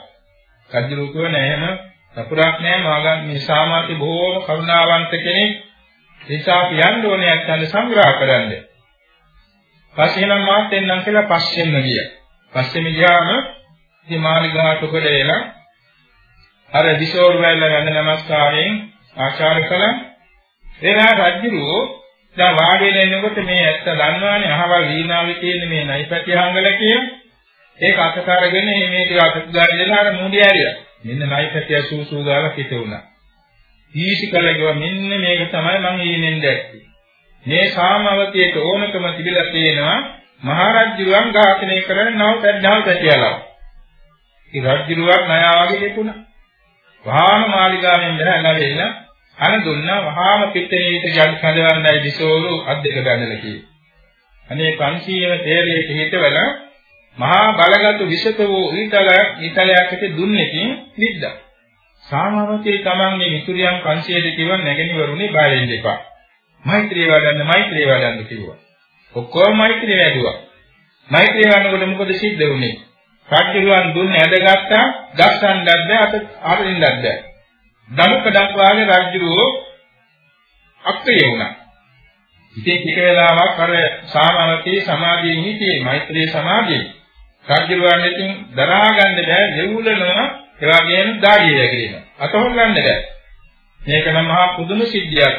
රජුරු කිව්ව නෑ එහෙම නපුරක් නෑ මාගන් මේ සාමාත්‍ය බොහෝම කරුණාවන්ත කෙනෙක්. නිසා කියන්න ඕනේ නැත්නම් සංග්‍රහ කරන්න. පස්සේ නම් මාත් එන්නම් කියලා පස්සෙන්ම ගියා. පස්සෙම ගියාම ඉතින් මාලිගාට උඩ එලා අර විශෝර වැල්ල වැඳ නමස්කාරයෙන් ආචාර කළා. එලා රජුරෝ දැන් වාඩි වෙලා ඉන්නකොට මේ ඇත්ත දන්නවානේ අහවල් වීණාවේ තියෙන මේ නයිපැටි හංගල කියන ඒක අතට අරගෙන මේ ටික අතට දාගෙන අර මුඩිය ඇරියා. මෙන්න නයිපැටිය සූසූ ගාලා පිට වුණා. ඊසි කලගව මෙන්න මේක තමයි මම ඊනෙන් දැක්කේ. මේ සාමවතියට ඕනකම තිබිලා තියෙනවා මහරජුරුවන් ඝාතනය කරන නව පැද්දාල් පැටියලා. ඒ රජුරුවක් නයා වගේ ලෙපුණා. වහාම මාලිගාවෙන් දැහැලා අන දුන්නා වහාම පිටේට ජල් කඳවන්නයි දිසෝරු අද්දක ගන්නල කියේ. අනේ 500ව තේරෙට හිටවල මහා බලගත් විෂත වූ ඊතලයක් ඊතලයකට දුන්නේකින් නිද්දා. සාමවතී තමන්ගේ මිතුරියන් 500ට කිව්ව නැගෙනවරුනේ බය වෙන්න එපා. මෛත්‍රිය වඩන්න මෛත්‍රිය වඩන්න කිව්වා. ඔක්කොම මෛත්‍රිය වැඩුවා. මෛත්‍රිය වඩනකොට මොකද සිද්ධ වුනේ? රාජ්‍යරුවන් දුන්නේ ඇදගත්තා, ගස්සන්නත් බෑ, අත අරින්නත් බෑ. ධනුක දක්වාගේ රාජ්‍යරුවෝ අක්‍රිය වුණා. ඉතින් ටික වෙලාවක් අර සාමවතී සමාධියෙන් හිටියේ මෛත්‍රී සමාධිය. රජුලන් ඉතින් දරා ගන්න බෑ දෙවුලනවා ඒ වගේම දාඩිය වැගිරෙනවා අත හොල්ලන්න බෑ. මේක නම් මහා පුදුම සිද්ධියක්.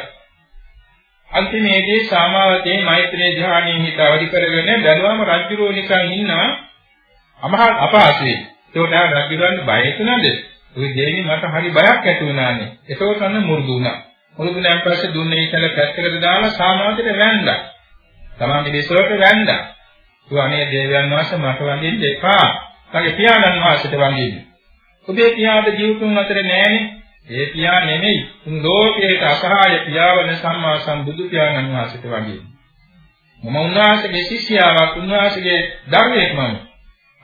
අන්තිමේදී සාමාවතේ මෛත්‍රී ධ්‍යානයෙන් හිත අවදි කරගෙන බැලුවම රජුරෝ නිකන් ඉන්නවා. අමහා අපහසුයි. ඒකට රජුරන් බය හිතුණාද? ඔය දෙවිනි මට හරි බයක් ඇති වුණානේ. ඒකෝ කන්න මුරුදු වුණා. මුරුදු නම් පස්සේ දුන්නේ ඉතල පැත්තකට දාලා සාමාවතේට වැන්දා. තමන්ගේ දෙසොට වැන්දා. ඌ අනේ දේවයන් වහන්සේ මට වඳින්න එපා. මගේ පියාණන් වහන්සේට වඳින්න. ඔබේ පියාද ජීවිතුන් අතර නෑනේ. ඒ පියා නෙමෙයි. උන් ලෝකයේ අසහාය පියාවන සම්මා සම්බුදු පියාණන් වහන්සේට වඳින්න. මම උන්වහන්සේගේ ශිෂ්‍යයාවක් උන්වහන්සේගේ ධර්මයක් මම.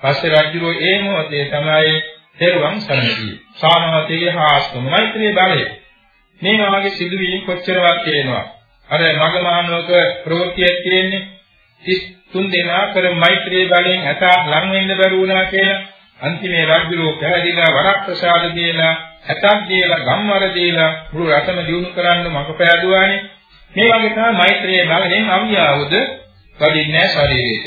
පස්සේ රජුරෝ ඒ මොහොතේ තමයි තෙරුවන් සරණ ගියේ. සාමවතේ හාස්තු මෛත්‍රී බලය. මේ වාගේ සිදුවීම් කොච්චරවත් තියෙනවා. අර මගමානෝක ප්‍රවෘත්තියක් තියෙන්නේ 33 දෙනා කර මෛත්‍රී බලයෙන් ඇතත් ලං වෙන්න බැරි වුණා කියලා අන්තිමේ රාජ්‍යරෝ පැහැදිලා වරක් ප්‍රසාද දීලා ඇතක් දීලා ගම්වර දීලා මුළු රටම දිනු කරන්න මඟ පෑදුවානේ. මේ වගේ තමයි මෛත්‍රියේ බලයෙන් අවියාවුද වදින්නේ ශරීරයට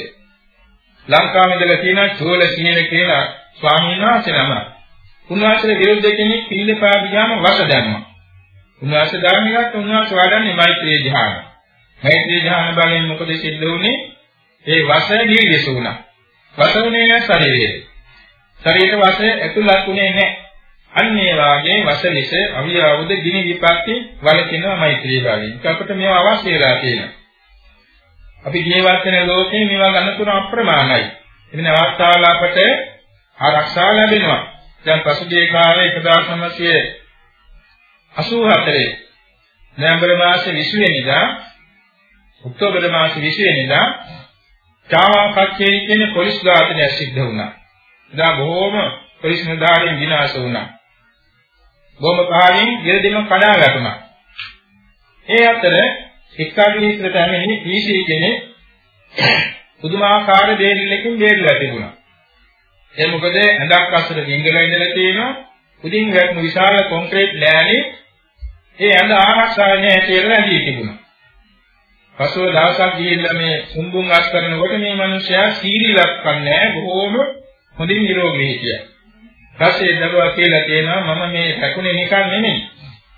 ලංකාවේ ඉඳලා තියෙන චෝල සීල කියලා ස්වාමීන් වහන්සේ නම උන්වහන්සේ විරුද්ධ කෙනෙක් පිළිපා ගියාම වස දැම්මා. උන්වහන්සේ ධර්මයක් උන්වහන්සේ වඩන්නේ මෛත්‍රී ධ්‍යාන. මෛත්‍රී ධ්‍යාන බලයෙන් මොකද සිද්ධ වුනේ? ඒ වසය නිවිස වුණා වසුනේ නැහැ ශරීරයේ ශරීර වශය ඇතුළත් උනේ නැහැ. අන්න ඒ වාගේ වශලිස අවියාවුද ගිනි විපත්ති වලකිනවා මෛත්‍රී භාවයෙන්. අපිට මේවා අවශ්‍ය වෙලා තියෙනවා. අපි ජීවත් වෙන ලෝකේ මේවා ගන්න තුන අප්‍රමාණයි. එදින අවස්ථාවල අපට ආරක්ෂා ලැබෙනවා. දැන් පසුගිය කාලේ 1984 නොවැම්බර් මාසේ 20 වෙනිදා ඔක්තෝබර් මාසේ 20 වෙනිදා චාවා කච්චේ කියන පොලිස් ඝාතනයක් සිද්ධ වුණා. එදා බොහෝම පොලිස් නිලධාරීන් විනාශ වුණා. බොම්බ පහරින් ගෙරදෙම කඩා වැටුණා. ඒ අතර එක්කාගීස්ත්‍රට ඇමෙන්නේ පීසී කෙනෙක් පුදුමාකාර දෙයකින් බේරලා තිබුණා. ඒ මොකද ඇඳක් අස්සට ගෙංගලා ඉඳලා තියෙනවා. උදින් වැටුණු විශාල කොන්ක්‍රීට් ලෑලි ඒ ඇඳ ආරක්ෂා නැහැ කියලා ඇඳී තිබුණා. පසුව දවසක් ගිහිල්ලා මේ සුම්බුන් අස් කරනකොට මේ මිනිසයා සීරිලක් කන්නේ බොහෝම හොඳින් නිරෝගී හිටියා. ඊපස්සේ දරුවා කියලා කියනවා මම මේ රැකුනේ නිකන් නෙමෙයි.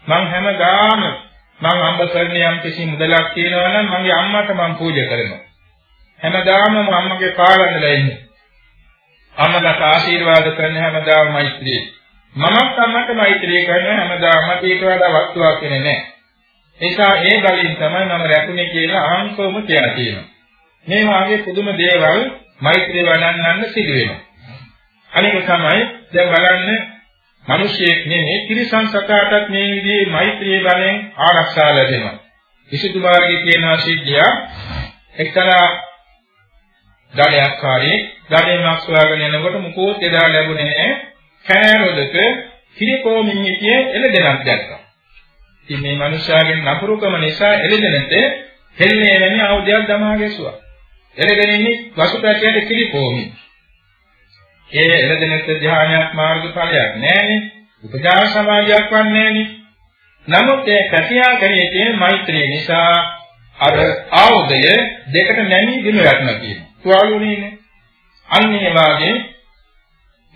මං හැමදාම මං අම්බ කරන යම් කිසි මුදලක් තියෙනවා නම් මගේ අම්මට මං පූජා කරනවා. හැමදාම මම අම්මගේ කාලඳලා ඉන්නේ. අම්මට ආශිර්වාද කරන හැමදාම මෛත්‍රී. මමත් අම්මට මෛත්‍රී කරන හැමදාම ඊට වඩා වස්තුවක් වෙන්නේ නැහැ. ඒසා ඒ බලෙන් තමයි මම රැකුනේ කියලා අහංකවම කියලා තියෙනවා. මේ වාගේ පුදුම දේවල් මෛත්‍රී වඩන්නන්න සිදු වෙනවා. අනික තමයි දැන් බලන්න මිනිසෙක් නෙමෙයි ත්‍රිසං සතාටත් මේ විදිහේ මෛත්‍රී බලයෙන් ආරක්ෂා ලැබෙනවා. විසුද්ධි මාර්ගයේ තියෙන සිද්ධිය එක්තරා ගඩයක් කාරේ ගඩෙන් අක්සවාගෙන යනකොට මුකෝත් එදා ලැබුණේ නැහැ. කෑරොදක කිරිකෝමින් හිටියේ එළදෙනක් දැක්කා. ඉතින් මේ මිනිස්යාගෙන් නපුරුකම නිසා එළදෙනට හෙල්ලේ වැනි ආයුධයක් දමා ගැසුවා. එළදෙනින්නේ වසුපැටියට කිරිකෝමින් ඒ එළදෙනක ධ්‍යානයක් මාර්ගඵලයක් නැහැනේ. උපචාර සමාධියක් වන්නේ නැහැනේ. නමුත් ඒ පැතියා කරේ තියෙන මෛත්‍රිය නිසා අර ආයුධය දෙකට නැමී දින වැටෙනවා කියනවා. තුවාලුනේ නේ. අන්න ඒ වාගේ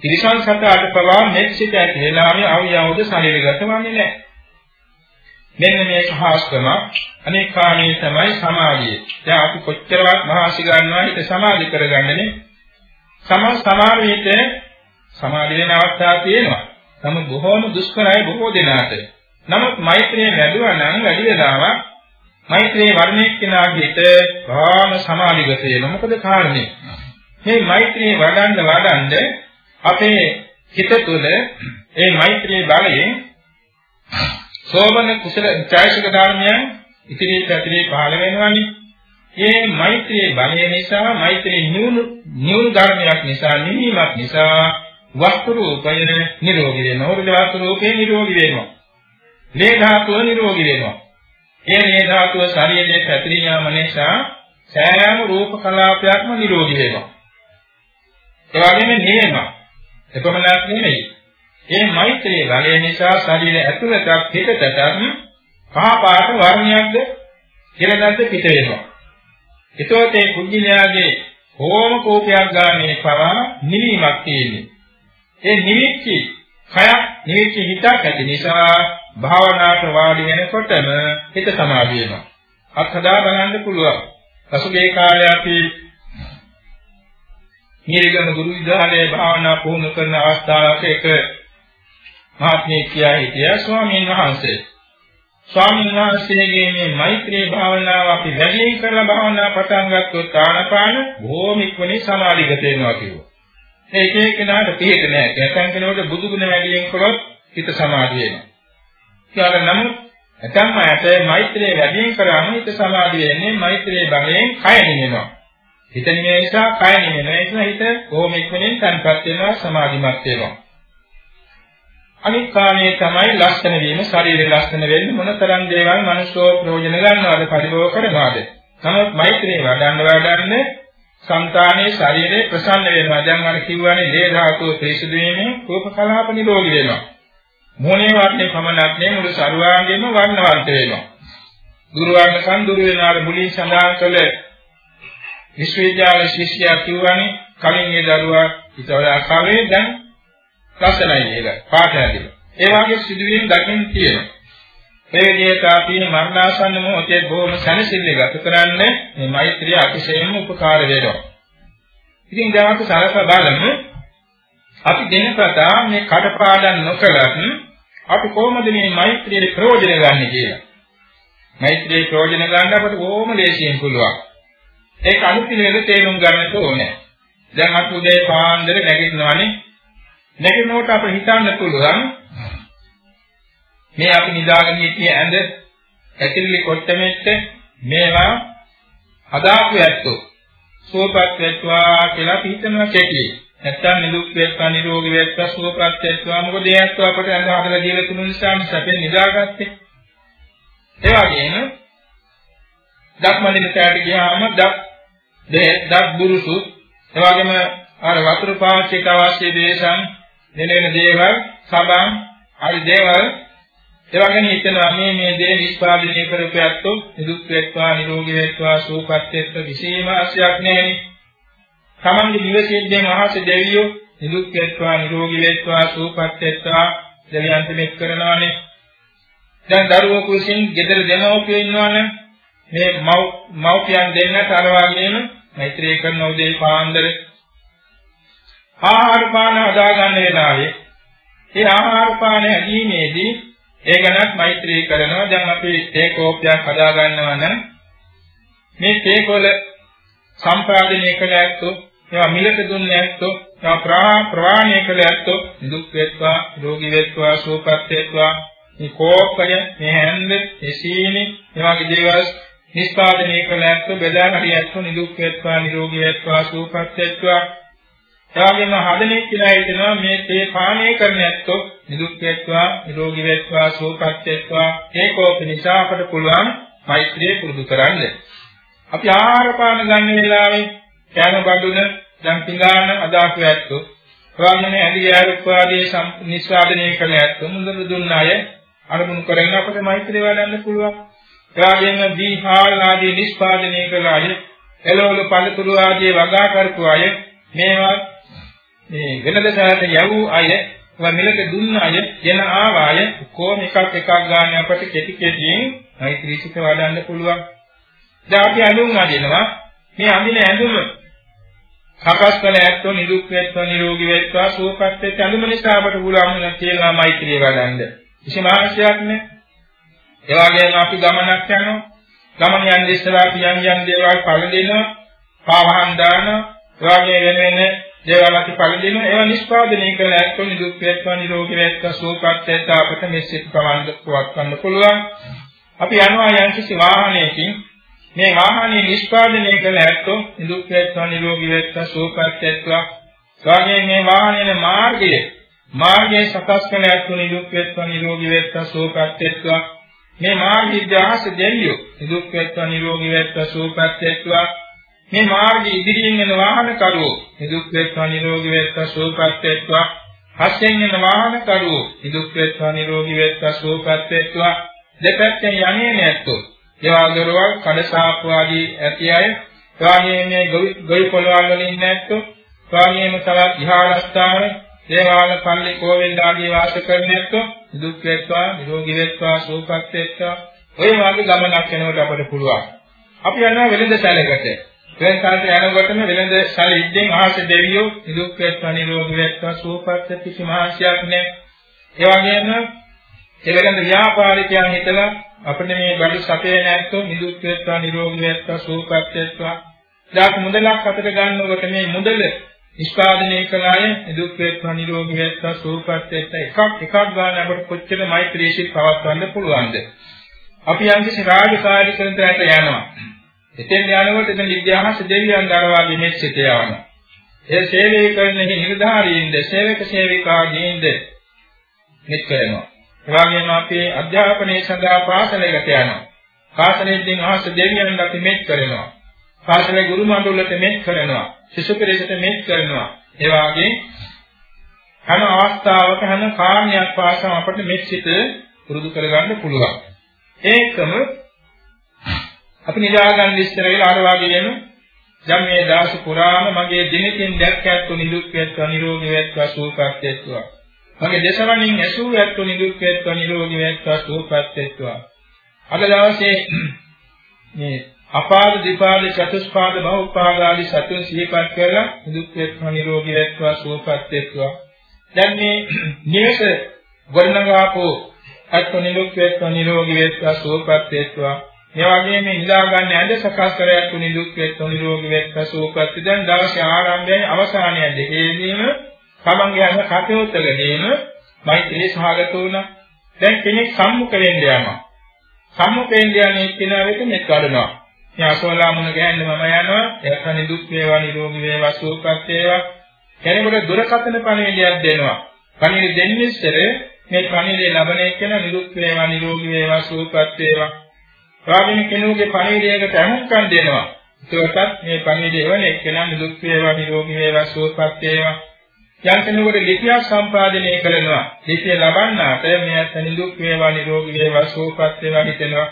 ත්‍රිසං සතට පවා මෙත්සිත ඇති වෙලාවේ අවයවද ශරීරගත වන්නේ නැහැ. මෙන්න මේ සහස්කම අනෙක් කාණේ තමයි සමාධිය. දැන් අපි කොච්චරවත් මහසි ගන්නවා හිත සමාධි කරගන්නනේ සම සමහර විට සමාධි වෙන අවස්ථා තියෙනවා. නමුත් බොහෝම දුෂ්කරයි බොහෝ දෙනාට. නමුත් මෛත්‍රිය වැඩුවා නම් වැඩි වෙලාවක් මෛත්‍රී වර්ණයේ කෙනාගේ හිත භාම සමාධිගත වෙනවා. මොකද කාරණේ? මේ මෛත්‍රී වඩන්න වඩන්න අපේ හිත තුළ ඒ මෛත්‍රී බලයෙන් සෝබන කුසල ඡායසික ධර්මයන් ඉතිරි පැතිරි පහළ වෙනවානේ. මේ මෛත්‍රී බලය නිසා මෛත්‍රී නියුණු නියුණු ධර්මයක් නිසා නිවීමක් නිසා වස්තු රූපය නිරෝගී වෙනවා. උරුද වස්තු රූපේ නිරෝගී වෙනවා. මේ ධාතුව නිරෝගී වෙනවා. ඒ මේ ධාතුව ශරීරයේ පැතිරී යාම නිසා සෑම රූප කලාපයක්ම නිරෝගී වෙනවා. ඒ වගේම නිවීම. එපමණක් නෙමෙයි. මේ මෛත්‍රී බලය නිසා ශරීර ඇතුළතත් පිටතටත් කහ පාට වර්ණයක්ද කෙලගද්ද පිට වෙනවා. එතකොට මේ කුජිලයාගේ හෝම කෝපයක් ගානේ පවා නිවීමක් තියෙන්නේ. ඒ නිවිච්චි කයක් නිවිච්චි හිතක් ඇති නිසා භාවනාවට වාඩි වෙනකොටම හිත සමාධිය වෙනවා. අත්හදා බලන්න පුළුවන්. පසුගිය කාලේ අපි නිරිගම ගුරු විද්‍යාලයේ භාවනා පුහුණු කරන අවස්ථාවක එක මහත්මයෙක් කියා හිටියා ස්වාමීන් වහන්සේ ස්වාමීන් වහන්සේගේ මේ මෛත්‍රී භාවනාව අපි වැඩියෙන් කරලා භාවනා පටන් ගත්තොත් ආනපාන බොහොම ඉක්මනින් සමාධිගත වෙනවා කිව්වා. ඒක එක්කෙනාට පිළිහෙත නෑ. නැත්නම් කෙනෙකුට බුදුගුණ වැඩියෙන් කරොත් හිත සමාධිය වෙනවා. කියලා නමුත් නැත්නම් අයට මෛත්‍රී වැඩියෙන් කරාම හිත සමාධිය වෙන්නේ මෛත්‍රී බලයෙන් කය නිවෙනවා. හිත නිවෙන නිසා කය නිවෙනවා. ඒ නිසා හිත බොහොම ඉක්මනින් තන්පත් වෙනවා සමාධිමත් වෙනවා. අනිත් කාණේ තමයි ලක්ෂණ වීම ශරීරේ ලක්ෂණ වෙන්නේ මොනතරම් දේවල් මනුෂ්‍යෝ ප්‍රයෝජන ගන්නවද පරිභෝග කරනවද? නමුත් මෛත්‍රිය වඩන්න වඩන්න සංකානේ ශරීරේ ප්‍රසන්න වෙනවා. දැන් අර කිව්වනේ දේ ධාතුව පිරිසුදු වීමෙන් රූප කලාප නිරෝගී වෙනවා. මොනේ වර්ණේ පමණක් නෙමෙයි මුළු සරුවාංගෙම වර්ණවන්ත වෙනවා. දුර්වර්ණ සම්දුර වෙනාර මුලින් සඳහන් කළ විශ්වවිද්‍යාල ශිෂ්‍යයා කිව්වනේ කලින් ඒ දරුවා ඉතවලා කවේ දැන් ලස්සනයි ඒක පාට ඇදලා. ඒ වගේ සිදුවීම් දකින්න තියෙනවා. ඒ විදිහට අපි මරණාසන්න මොහොතේ බොහොම සැනසෙල්ල ගත කරන්නේ මේ මෛත්‍රිය අතිශයින්ම උපකාර වෙනවා. ඉතින් දැන් අපි සලකා බලමු අපි දිනපතා මේ කඩපාඩම් නොකලත් අපි කොහොමද මේ මෛත්‍රියේ ප්‍රයෝජන ගන්න කියලා. මෛත්‍රියේ ප්‍රයෝජන ගන්න අපට ඕම ලේසියෙන් පුළුවන්. ඒක අනුපිළිවෙල තේරුම් ගන්නට ඕනේ. දැන් අපි උදේ පාන්දර නැගිටිනවානේ නැගෙනකොට අපිට හිතන්න පුළුවන් මේ අපි නිදාගෙන ඉන්නේ ඇඳ ඇතිලි කොට්ටමෙට්ට මේවා හදාපු ඇත්තෝ සුවපත් වෙත්වා කියලා හිතනවා කෙටි. නැත්තම් නිදුක් වෙත්වා නිරෝගී වෙත්වා සුවපත් වෙත්වා මොකද ඒ ඇත්තෝ අපට ඇඳ හදලා දීලා තුන නිසා සැපෙන් නිදාගත්තේ. ඒ වගේම දක්මලිනට ගියාම දක් දෙ දක් බුරුසු ඒ වගේම අර වතුර පාවිච්චිට අවශ්‍ය දේශන් දෙලෙන දේවල් සබන් හරි දේවල් එවගෙන හිතනවා මේ මේ දේ නිෂ්පාදනය කරපු ඇත්තෝ නිදුක් වෙත්වා නිරෝගී වෙත්වා සුවපත් වෙත්වා කිසිම ආශයක් නැහැ. තමන්ගේ නිවසේදී මහස දෙවියෝ නිදුක් වෙත්වා නිරෝගී වෙත්වා සුවපත් වෙත්වා දෙවියන්ට මෙත් කරනවානේ. දැන් දරුවෝ කුසින් ගෙදර දෙනවෝ ඉන්නවනේ මේ මව් මව්පියන් දෙන්නට අර වගේම මෛත්‍රී කරන උදේ පාන්දර ආහාර පාන හදා ගන්න වෙලාවේ ඒ ආහාර පාන හැදීමේදී ඒ ගැනත් මෛත්‍රී කරනවා. දැන් අපි තේ කෝප්පයක් හදා ගන්නවා නම් මේ තේ කොළ සම්පාදනය කළ ඇත්තෝ ඒවා මිලට දුන්නේ ඇත්තෝ ඒවා ප්‍රවාහණය කළ ඇත්තෝ දුක් වේත්වා රෝගී වේත්වා සුවපත් වේත්වා. මේ කෝපය මේ හැන්ද මේ සීනි එවාගේ දේවල් නිෂ්පාදනය කළ ඇත්තෝ බෙදා හරි ඇත්තෝ නිදුක් වේත්වා නිරෝගී වේත්වා සුවපත් වේත්වා. එවාගෙම හදනෙක් කියලා හිතනවා මේ තේ පානය කරන ඇත්තෝ නිදුක් වෙත්වා නිරෝගී වෙත්වා සුවපත් වෙත්වා ඒකෝප නිසා අපට පුළුවන් මෛත්‍රිය පුරුදු කරන්න. අපි ආහාර පාන ගන්න වෙලාවේ කෑම බඩුන දැන් පිඟාන අදාතු ඇත්තෝ ප්‍රාණනේ ඇදී ආරෝපවාදී නිස්වාදනය කළ ඇත්තෝ මුදල් දුන්න අය අනුමුණු කරගෙන අපට මෛත්‍රිය වඩන්න පුළුවන්. එවාගෙම දීහාල් ආදී නිස්පාදනය කළ අය එළවලු පළතුරු ආදී වගා කරපු අය මේවා මේ වෙනද සාරට යවූ අය මිලක දුන්න අය දෙන ආවාය කොහොම එකක් එකක් ගන්න අපට කෙටි කෙටියෙන් මෛත්‍රී සිත වඩන්න පුළුවන්. දැන් අපි අඳුන් අදිනවා මේ අඳින ඇඳුම සකස් කළ ඇත්තෝ නිරුක් වෙත්වා නිරෝගී වෙත්වා සුවපත් වෙත් ඇඳුම නිසා අපට පුළුවන් වෙන කියලා මෛත්‍රිය වඩන්න. කිසිම අවශ්‍යයක් නැහැ. ඒ වගේම අපි ගමනක් යනවා. ගමන යන ඉස්සරහා පියන් යන දේවල් පළ දෙනවා. පාවහන් දානවා. ඒ වගේ වෙන වෙන දේවල් අපි පරිදින ඒවා නිෂ්පාදනය කළ ඇත්තෝ නිදුක් වේත්වා නිරෝගී වේත්වා සුවපත් වේත්වා අපට මෙසේත් පවන්න පවත්වන්න පුළුවන්. අපි යනවා යම් කිසි වාහනයකින්. මේ වාහනේ නිෂ්පාදනය කළ ඇත්තෝ නිදුක් වේත්වා නිරෝගී වේත්වා සුවපත් වේත්වා ස්වාමීන් මේ වාහනේ මාර්ගය මාර්ගයේ සකස් කළ ඇත්තෝ නිදුක් වේත්වා නිරෝගී වේත්වා සුවපත් වේත්වා මේ මාර්ගය ඉතිහාස දෙවියෝ නිදුක් වේත්වා නිරෝගී වේත්වා සුවපත් වේත්වා මේ මාර්ගයේ ඉදිරියෙන් යන වාහන කරුවෝ නිදුක් වේත්වා නිරෝගී වේත්වා සුවපත් වේත්වා පස්සෙන් යන වාහන කරුවෝ නිදුක් වේත්වා නිරෝගී වේත්වා සුවපත් වේත්වා දෙපැත්තෙන් යන්නේ නැත්තෝ. ඒවා දරවල් කඩසාප්පු ආදී ඇති අය. ස්වාමීමේ ගොවි පොළවල් වල ඉන්නේ නැත්තෝ ස්වාමීම තවත් විහාරස්ථාන දේවාල පල්ලි කෝවෙල් ආදී වාස කරන්නේ නැත්තෝ. නිදුක් වේත්වා නිරෝගී වේත්වා සුවපත් වේත්වා ඔය වගේ ගමනක් යනකොට අපට පුළුවන්. අපි යනවා වෙළඳ සැලකට. දැන් කාලේ යනකොටම වෙළඳ සල් ඉද්දෙන් අහස දෙවියෝ නිදුක් වෙත්වා නිරෝගී වෙත්වා සුවපත් කිසි මහාශයක් නැහැ. ඒ වගේම ඒ වෙළඳ ව්‍යාපාරිකයන් හිතලා අපිට මේ බඩු සපේ නැත්තෝ නිදුක් වෙත්වා නිරෝගී වෙත්වා සුවපත් වෙත්වා. දාක මුදලක් අතට ගන්නකොට මේ මුදල නිෂ්පාදනය කළාය නිදුක් වෙත්වා නිරෝගී වෙත්වා සුවපත් වෙත්වා එකක් එකක් ගන්න අපිට කොච්චර මෛත්‍රීශීල පවත්වන්න පුළුවන්ද? අපි යම්කිසි රාජකාරී කරන්ට යනවා. එතෙන් යනකොට එතන විද්‍යාහස දෙවියන් දරවාගේ මෙච්චිත යවනවා. ඒ සේවය කරන නිලධාරීන්ද සේවක සේවිකාදීන්ද මෙත් කරනවා. ඒ වගේම අපි අධ්‍යාපනයේ සඳහා පාසලකට යනවා. පාසලෙන් අහස දෙවියන් අපි මෙත් කරනවා. පාසලේ ගුරු මණ්ඩලයට මෙත් කරනවා. ශිෂ්‍ය පෙරේසට මෙත් කරනවා. ඒ වගේ හැම අවස්ථාවක හැම කාර්යයක් පාසම අපට මෙත් සිත පුරුදු කරගන්න පුළුවන්. ඒකම අපි නිදාගන්න ඉස්සර වෙලා අර වගේම දැන්. මේ දාස පුරාම මගේ දිනකින් දැක්කත් නිදුක් වේත්වා නිරෝගී වේත්වා සුවපත් වේත්වා මගේ දේශවලින් ඇසූ ඇත්තු නිදුක් වේත්වා නිරෝගී වේත්වා සුවපත් වේත්වා අද දවසේ මේ අපාද දීපාද චතුස්පාද බහුපාද ආදී සතුන් සිහිපත් කරලා නිදුක් වේත්වා නිරෝගී වේත්වා සුවපත් වේත්වා දැන් මේ නිවස ගොඩනගාපු ඇත්තු නිදුක් වේත්වා නිරෝගී වේත්වා සුවපත් වේත්වා මේ වගේම ඉඳා ගන්න ඇඳ සකස් කරයක් තුනි දුක් වෙත් නිරෝගී වෙත් සුවපත් දැන් දවසේ ආරම්භයයි අවසානය දෙකේදීම තමන්ගේ අන්න කටයුත්තකදීම මෛත්‍රී සහගත වුණා. දැන් කෙනෙක් සම්මුඛ වෙන්න යනවා. සම්මුඛ වෙන්න යන්නේ කෙනා වෙත මෙත් වඩනවා. මේ අසෝලා මුණ ගෑන්න මම යනවා. එයාට දුක් වේවා නිරෝගී වේවා සුවපත් වේවා. කෙනෙකුට දුරකථන පණිවිඩයක් දෙනවා. පණිවිඩ දෙන්නේ ඉස්සර මේ පණිවිඩය ලබන එක්කෙනා නිරුක් වේවා නිරෝගී වේවා සුවපත් වේවා ස්වාමීන් කෙනෙකුගේ පණිවිඩයකට අහුම්කම් දෙනවා. ඒකටත් මේ පණිවිඩය වල එක්කෙනා දුක් වේවා නිරෝගී වේවා සුවපත් වේවා. යම් කෙනෙකුට ලිපියක් සම්පාදනය කරනවා. ලිපිය ලබන්නාට මේ අතන දුක් වේවා නිරෝගී වේවා සුවපත් වේවා හිතෙනවා.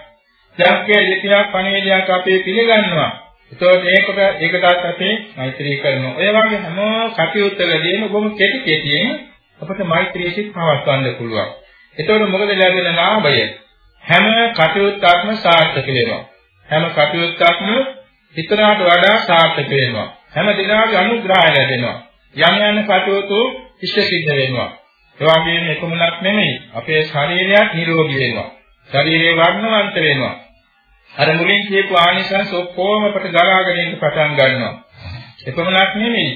යම්කේ ලිපියක් පණිවිඩයක් අපේ පිළිගන්නවා. ඒතකොට ඒකට ඒකටත් අපි මෛත්‍රී කරනවා. ඔය වගේ හැම කටයුත්තකදීම බොහොම කෙටි කෙටියෙන් අපිට මෛත්‍රී සිත් පවත්වන්න පුළුවන්. ඒතකොට මොකද ලැබෙන ලාභය? හැම කටයුත්තක්ම සාර්ථක වෙනවා. හැම කටයුත්තක්ම හිතනකට වඩා සාර්ථක වෙනවා. හැම දිනකට අනුග්‍රහය ලැබෙනවා. යම් යම් කටයුතු ඉෂ්ට සිද්ධ වෙනවා. ඒ වගේම එකමුණක් නෙමෙයි අපේ ශරීරයත් නිරෝගී වෙනවා. ශරීරය වර්ණවන්ත වෙනවා. අර මුලින් කියපු ආනිසංස ඔක්කොම අපට ගලාගෙන ඉන්න පටන් ගන්නවා. එකමුණක් නෙමෙයි.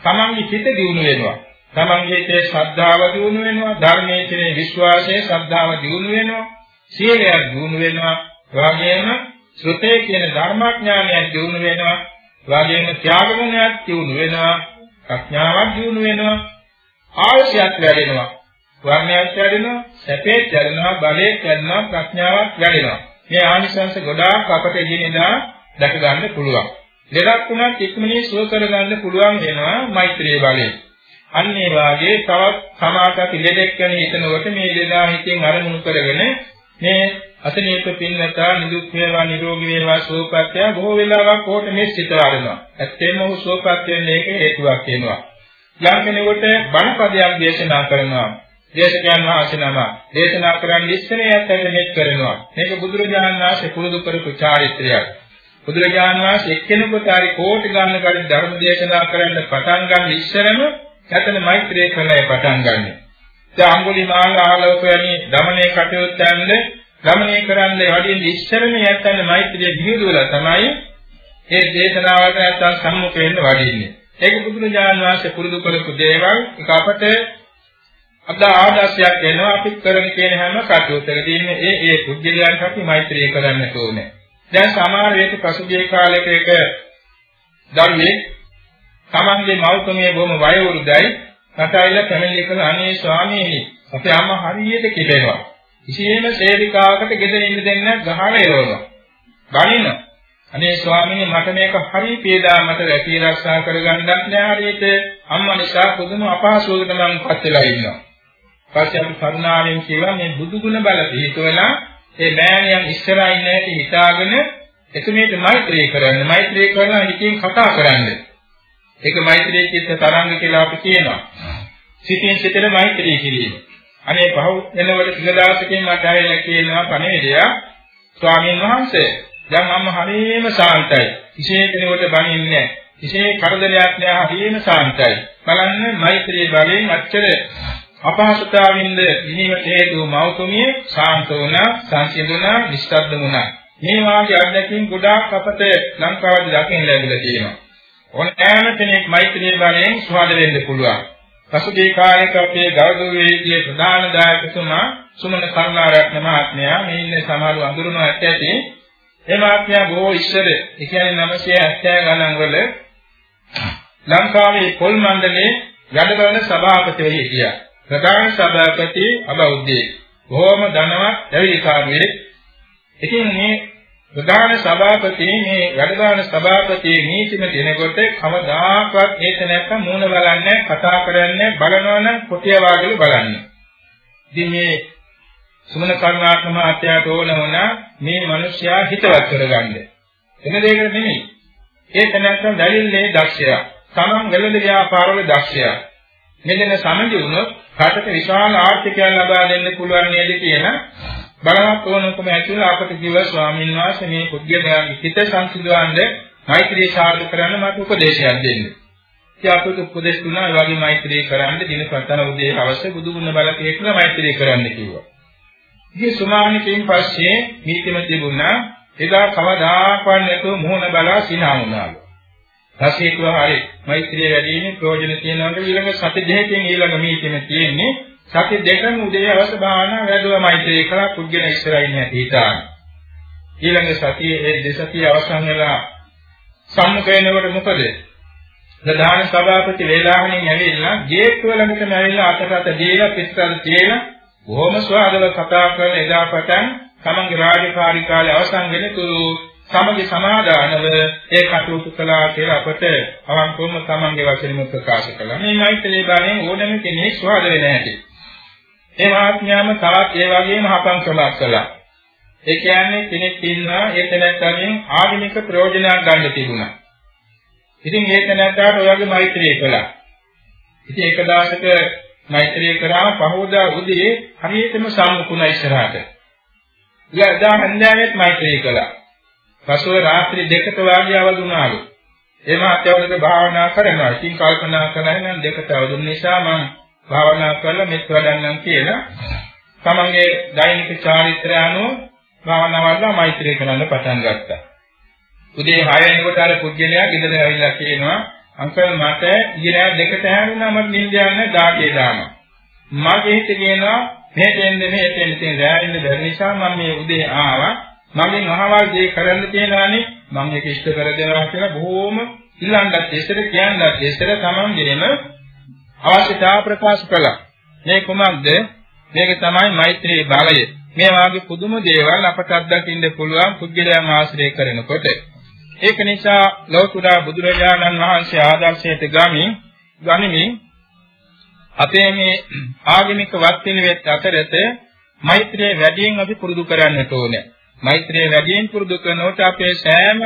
තමන්ගේ හිත දියුණු වෙනවා. තමන්ගේ හිතේ ශ්‍රද්ධාව දියුණු වෙනවා. ධර්මයේ තියෙන විශ්වාසය ශ්‍රද්ධාව දියුණු වෙනවා. සීලයක් දිනු වෙනවා. වගේම ශ්‍රුතේ කියන ධර්මඥානයක් දිනු වෙනවා. වගේම ත්‍යාගගුණයක් දිනු වෙනවා. ප්‍රඥාවක් දිනු වෙනවා. ආයශයක් වැඩෙනවා. වර්ණයක් වැඩෙනවා. සැපේ වැඩෙනවා. බලේ වැඩෙනවා. ප්‍රඥාවක් වැඩෙනවා. මේ ආනිසංස ගොඩාක් අපට එදිනෙදා දැක ගන්න පුළුවන්. ලෙඩක් වුණත් ඉක්මනින් සුව කරගන්න පුළුවන් වෙනවා මෛත්‍රී බලයෙන්. අන්න ඒ වාගේ තවත් සමාජයක් ඉලෙඩෙක් ගැන හිතනකොට මේ ලෙඩා හිතෙන් අරමුණු කරගෙන මේ අසනීප පින්නතා නිදුක් වේවා නිරෝගී වේවා සුවපත්ය බොහෝ වෙලාවක් කොට මේ සිත වඩනවා. ඇත්තෙන්ම ඔහු සුවපත් වෙන්නේ ඒක හේතුවක් වෙනවා. යම් කෙනෙකුට බණපදයක් දේශනා කරනවා. දේශකයන් වහන්සේ නම දේශනා කරන්නේ ඉස්සරේ යැත්තට මෙත් කරනවා. මේක බුදුරජාණන් වහන්සේ පුරුදු කරපු චාරිත්‍රයක්. බුදුරජාණන් වහන්සේ එක්කෙනෙකුට හරි කෝටි ගණන කඩ ධර්ම දේශනා කරන්න පටන් ගන්න ඉස්සරම යතන මෛත්‍රිය කරලා පටන් ගන්නවා. දැන් අඟුලිමාල ආලෝක වැනි දමනේ කටයුත්තන්ද ගමනේ කරන්නේ වඩින් ඉස්සරම යැත්තන් මෛත්‍රිය දියුදුවලා තමයි මේ දේශනාවට නැත්තම් සම්මුඛ වෙන්න වඩින්නේ. ඒක බුදුරජාණන් වහන්සේ පුරුදු කරපු දේවල් ඒක අපට අද ආදර්ශයක් වෙනවා අපි කරන කියන හැම කටයුත්තකදීම ඒ ඒ පුද්ගලයන්ට අපි මෛත්‍රිය කරන්න ඕනේ. දැන් සමහර වෙලට පසුගිය කාලයක එක ධර්මයේ තමන්ගේ මෞතමයේ බොහොම වයෝවෘදයි කටයිල පැමිණිලි කළ අනේ ස්වාමීනි අපේ අම්මා හරියට කිපෙනවා. කිසියම් සේවිකාවකට ගෙදර ඉන්න දෙන්න ගහන එරවනවා. බණින. අනේ ස්වාමීනි මට මේක හරි පීඩා මට රැකී ආරක්ෂා කරගන්නත් නෑ හරියට අම්මා නිසා පුදුම අපහසුවකට මම පත් වෙලා ඉන්නවා. පස්සේ අපි කරුණාවෙන් කියවා මේ බුදු ගුණ බල පිළිතුවලා ඒ මෑණියන් ඉස්සරහා ඉන්න ඇටි හිතාගෙන එතුමියට මෛත්‍රී කරන්න මෛත්‍රී කරලා හිතින් කතා කරන්නේ ඒක මෛත්‍රී චිත්ත තරංග කියලා අපි කියනවා. සිතින් සිතට මෛත්‍රී කිරීම. අනේ පහු වෙනකොට සිගදාසකෙන් මට ඇවිල්ලා කියනවා පණිවිඩය ස්වාමීන් වහන්සේ දැන් මම හරියම සාන්තයි. විශේෂ කෙනෙකුට බණින්නේ නැහැ. විශේෂ කරදරයක් නෑ හරියම සාන්තයි. බලන්න මෛත්‍රී බලයෙන් අච්චර අපහසුතාවින්ද නිහිමට හේතු මෞතුමිය සාන්ත වුණා, සංසිඳුණා, නිස්සද්ද වුණා. මේ වාගේ අත්දැකීම් ගොඩාක් අපට ලංකාවේ දකින්න ලැබිලා තියෙනවා. ඕනෑම කෙනෙක් මෛත්‍රී බලයෙන් සුවඳ වෙන්න පුළුවන්. පසුගිය කාලයක අපේ ගෞරවයේදී ප්‍රධාන දායකතුමා සුමන කරුණාරත්න මහත්මයා මේ ඉන්නේ සමහරව අඳුරනවා ඇත්තටි. ඒ මහත්මයා බොහෝ ඉස්සර ඒ කියන්නේ 970 ගණන් වල ලංකාවේ පොල් මණ්ඩලයේ වැඩ කරන සභාපතිවරු හිටියා. ප්‍රධාන සභාපති අබෞද්ධයෙක්. බොහොම ධනවත් දැවිලිකාරයෙක්. ඉතින් මේ ප්‍රධාන සභාපති මේ වැඩදාන සභාපති නීතිම දෙනකොට කවදාකවත් ඒක නැත්නම් මූණ බලන්නේ කතා කරන්නේ බලනවනම් කොටිය වාගල බලන්නේ. ඉතින් මේ සුමන කරුණාත්ම මහත්තයාට ඕන වුණා මේ මිනිස්යා හිතවත් කරගන්න. එන දෙයකට නෙමෙයි. ඒක නැත්නම් දැලින්නේ දක්ෂයා. තමන් වෙළඳ ව්‍යාපාරවල දක්ෂයා. මෙදෙන සමගි වුණොත් රටට විශාල ආර්ථිකයක් ලබා දෙන්න පුළුවන් නේද කියන බලවත් ඕනකම ඇතුළේ අපට කිව්ව ස්වාමීන් වහන්සේ මේ පුද්ගලයාගේ හිත සංසිඳවන්න මෛත්‍රී සාර්ථක කරන්න මට උපදේශයක් දෙන්න. ඉතින් අපට උපදේශ දුන්නා ඒ වගේ මෛත්‍රී කරන්න දිනපතන උදේ හවස බුදු ගුණ බල කියලා මෛත්‍රී කරන්න කිව්වා. ඉතින් සුමානිකෙන් පස්සේ මේකෙම තිබුණා එදා කවදාකවත් නැතුව මොහොන බලා සිනා වුණාලු. රසීතුව හරි මෛත්‍රිය වැඩිීමේ ප්‍රයෝජන තියෙනවා ඊළඟ සති දෙකකින් ඊළඟ මේකෙම තියෙන්නේ සති දෙකම උදේ අවස භාවනා වැඩුවා මෛත්‍රී කළා පුද්ගල ඉස්සරහින් නැති හිතාන. ඊළඟ සතියේ ඒ දෙසතිය අවසන් වෙලා සම්මුඛ වෙනකොට මොකද? ප්‍රධාන සභාපති වේලාවණින් ඇවිල්ලා ගේට්ටුව ළඟටම ඇවිල්ලා අතකට දීලා පිටතට තියලා බොහොම ස්වාදව කතා කරන එදා පටන් තමන්ගේ රාජකාරී කාලය අවසන් වෙනතුරු සමගි සමාදානව ඒ කටයුතු කළා කියලා අපට අවංකවම තමන්ගේ වචනෙම ප්‍රකාශ කළා. මේ මෛත්‍රී බණෙන් ඕනම කෙනෙක් ස්වාද වෙන හැටි. ඒ මහත්මයාම තවත් ඒ වගේම හපංකමක් කළා. ඒ කියන්නේ කෙනෙක් ඉන්නා ඒ තැනැත්තගෙන් ආගමික ප්‍රයෝජනයක් ගන්න තිබුණා. ඉතින් ඒ තැනැත්තාට ඔය වගේ මෛත්‍රී කළා. ඉතින් එක දවසක මෛත්‍රී කරා පහෝදා උදේ හරියටම සම්මුඛුණ ඉස්සරහට. ඊළඟ හන්දෑවෙත් මෛත්‍රී කළා. පසුව රාත්‍රී දෙකට වාගේ අවදුනාලු. ඒ මාත්‍යවලක භාවනා කරනවා. ඉතින් කල්පනා කරලා නම් දෙකට අවදුන නිසා මම භාවනා කරලා මෙත් වඩන්නම් කියලා තමන්ගේ දෛනික චාරිත්‍රය අනුව භාවනා වඩලා මෛත්‍රී කරන්න පටන් ගත්තා. උදේ 6 වෙනකොට අර පුද්ගලයා ගෙදර ඇවිල්ලා කියනවා අංකල් මට ඊළඟ දෙකට හැරුණා මට නිින්ද යන්නේ දාගේ දාම. මගේ හිත කියනවා මෙහෙට එන්නේ මෙහෙට එන්නේ රැඳෙන්න බැරි නිසා මම මේ උදේ ආවා. මගෙන් අහවල් දේ කරන්න තියෙනවානේ මම ඒක ඉෂ්ට කර දෙනවා කියලා බොහොම ඉල්ලන්නත් ඉස්සර කියන්නත් ඉස්සර තමන්ගේම අවශ්‍යතාව ප්‍රකාශ කළා. මේ කුමක්ද? මේක තමයි මෛත්‍රී බලය. මේ වාගේ පුදුම දේවල් අපට අත්දකින්න පුළුවන් පුද්ගලයන් ආශ්‍රය කරනකොට. ඒක නිසා ලෞතුරා බුදුරජාණන් වහන්සේ ආදර්ශයට ගමින් ගනිමින් අපේ මේ ආගමික වත්පිළිවෙත් අතරත මෛත්‍රිය වැඩියෙන් අපි පුරුදු කරන්නට ඕනේ. මෛත්‍රිය වැඩියෙන් පුරුදු කරනකොට අපේ සෑම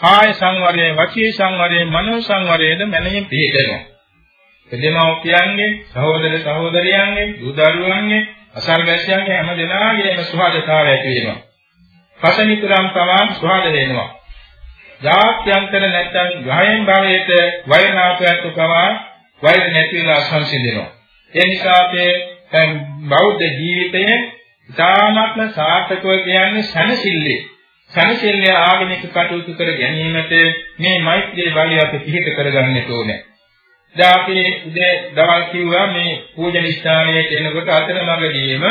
කාය සංවරය, වචී සංවරය, මනෝ සංවරයද මනමින් පිළිදෙනවා. දෙමව්පියන්ගේ, සහෝදර සහෝදරියන්ගේ, දූ දරුවන්ගේ, අසල්වැසියන්ගේ හැම දෙනාගේම සුහදතාවය ඇති වෙනවා. පසනිතරම් තමන් සුහද වෙනවා. ජාත්‍යන්තර නැත්නම් ගහයෙන් භවයට වෛරනාපයත් කවා වෛර නැති වෙලා සංසිඳෙනවා. ඒ නිසා අපේ බෞද්ධ ජීවිතයේ ඉතාමත්ම සාර්ථකව කියන්නේ සනසිල්ලේ. සනසිල්ලේ ආගමික කටයුතු කර ගැනීමට මේ මෛත්‍රී බලය අපි පිහිට කරගන්නට ඕනේ. දැන් අපි උදේ දවල් කිව්වා මේ පූජන ස්ථානයේ එනකොට අතරමඟදීම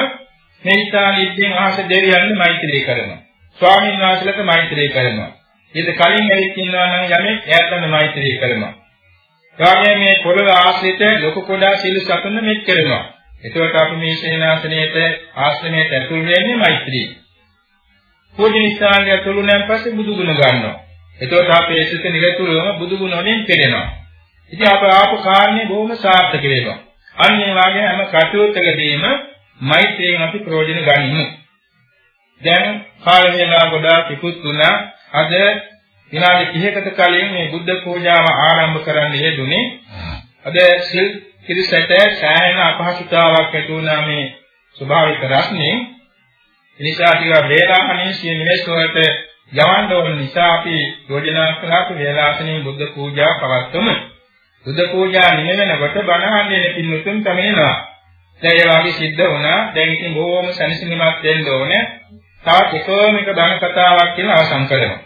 මේ ස්ථානෙකින් අහස දෙවියන්ට මෛත්‍රී කරනවා. ස්වාමීන් වහන්සේලාට මෛත්‍රී කරනවා. ඊට කලින් ඇවිත් ඉන්නවා නම් යමෙක් එයාට මෛත්‍රී කරනවා. ඊගොල්ලෝ මේ පොළව ආශ්‍රිත ලොකු කොඩා සීල සතුන මෙත් කරනවා. එතකොට අපි මේ සේනාසනයේට ආශ්‍රමයට ඇතුල් වෙන්නේ මෛත්‍රී. පූජන ස්ථානය ඇතුළුනන් පස්සේ බුදු ගුණ ගන්නවා. එතකොට අපේ සිත නිරතුරුවම බුදු ගුණ වලින් පෙළෙනවා. ඉතින් අප ආපු කාරණේ බොහොම සාර්ථක වෙනවා. අන්න ඒ වගේ හැම කටයුත්තකදීම මෛත්‍රියෙන් අපි ප්‍රයෝජන ගනිමු. දැන් කාල වේලා ගොඩාක් ඉක්ුත් වුණා. අද විනාඩි 30කට කලින් මේ බුද්ධ පූජාව ආරම්භ කරන්න යෙදුනේ. අද සිල් කිරිසට සෑහෙන අපහසුතාවක් ඇති වුණා මේ ස්වභාවික රස්නේ. එනිසා ටික වේලාවනේ සිය නිවෙස් වලට යවන්න ඕන නිසා අපි යෝජනා කළා වේලාසනේ බුද්ධ පූජා පවත්වමු. බුද්ධ පූජා නිවෙනකොට බණහන්නේ පින්නුතුන් තමේනවා. දැන් ඒ වගේ සිද්ධ වුණා. දැන් ඉතින් බොහොම සැනසීමක් දෙන්න ඕනේ. තවත් එකම එක ධන කතාවක් කියලා අවසන් කරනවා.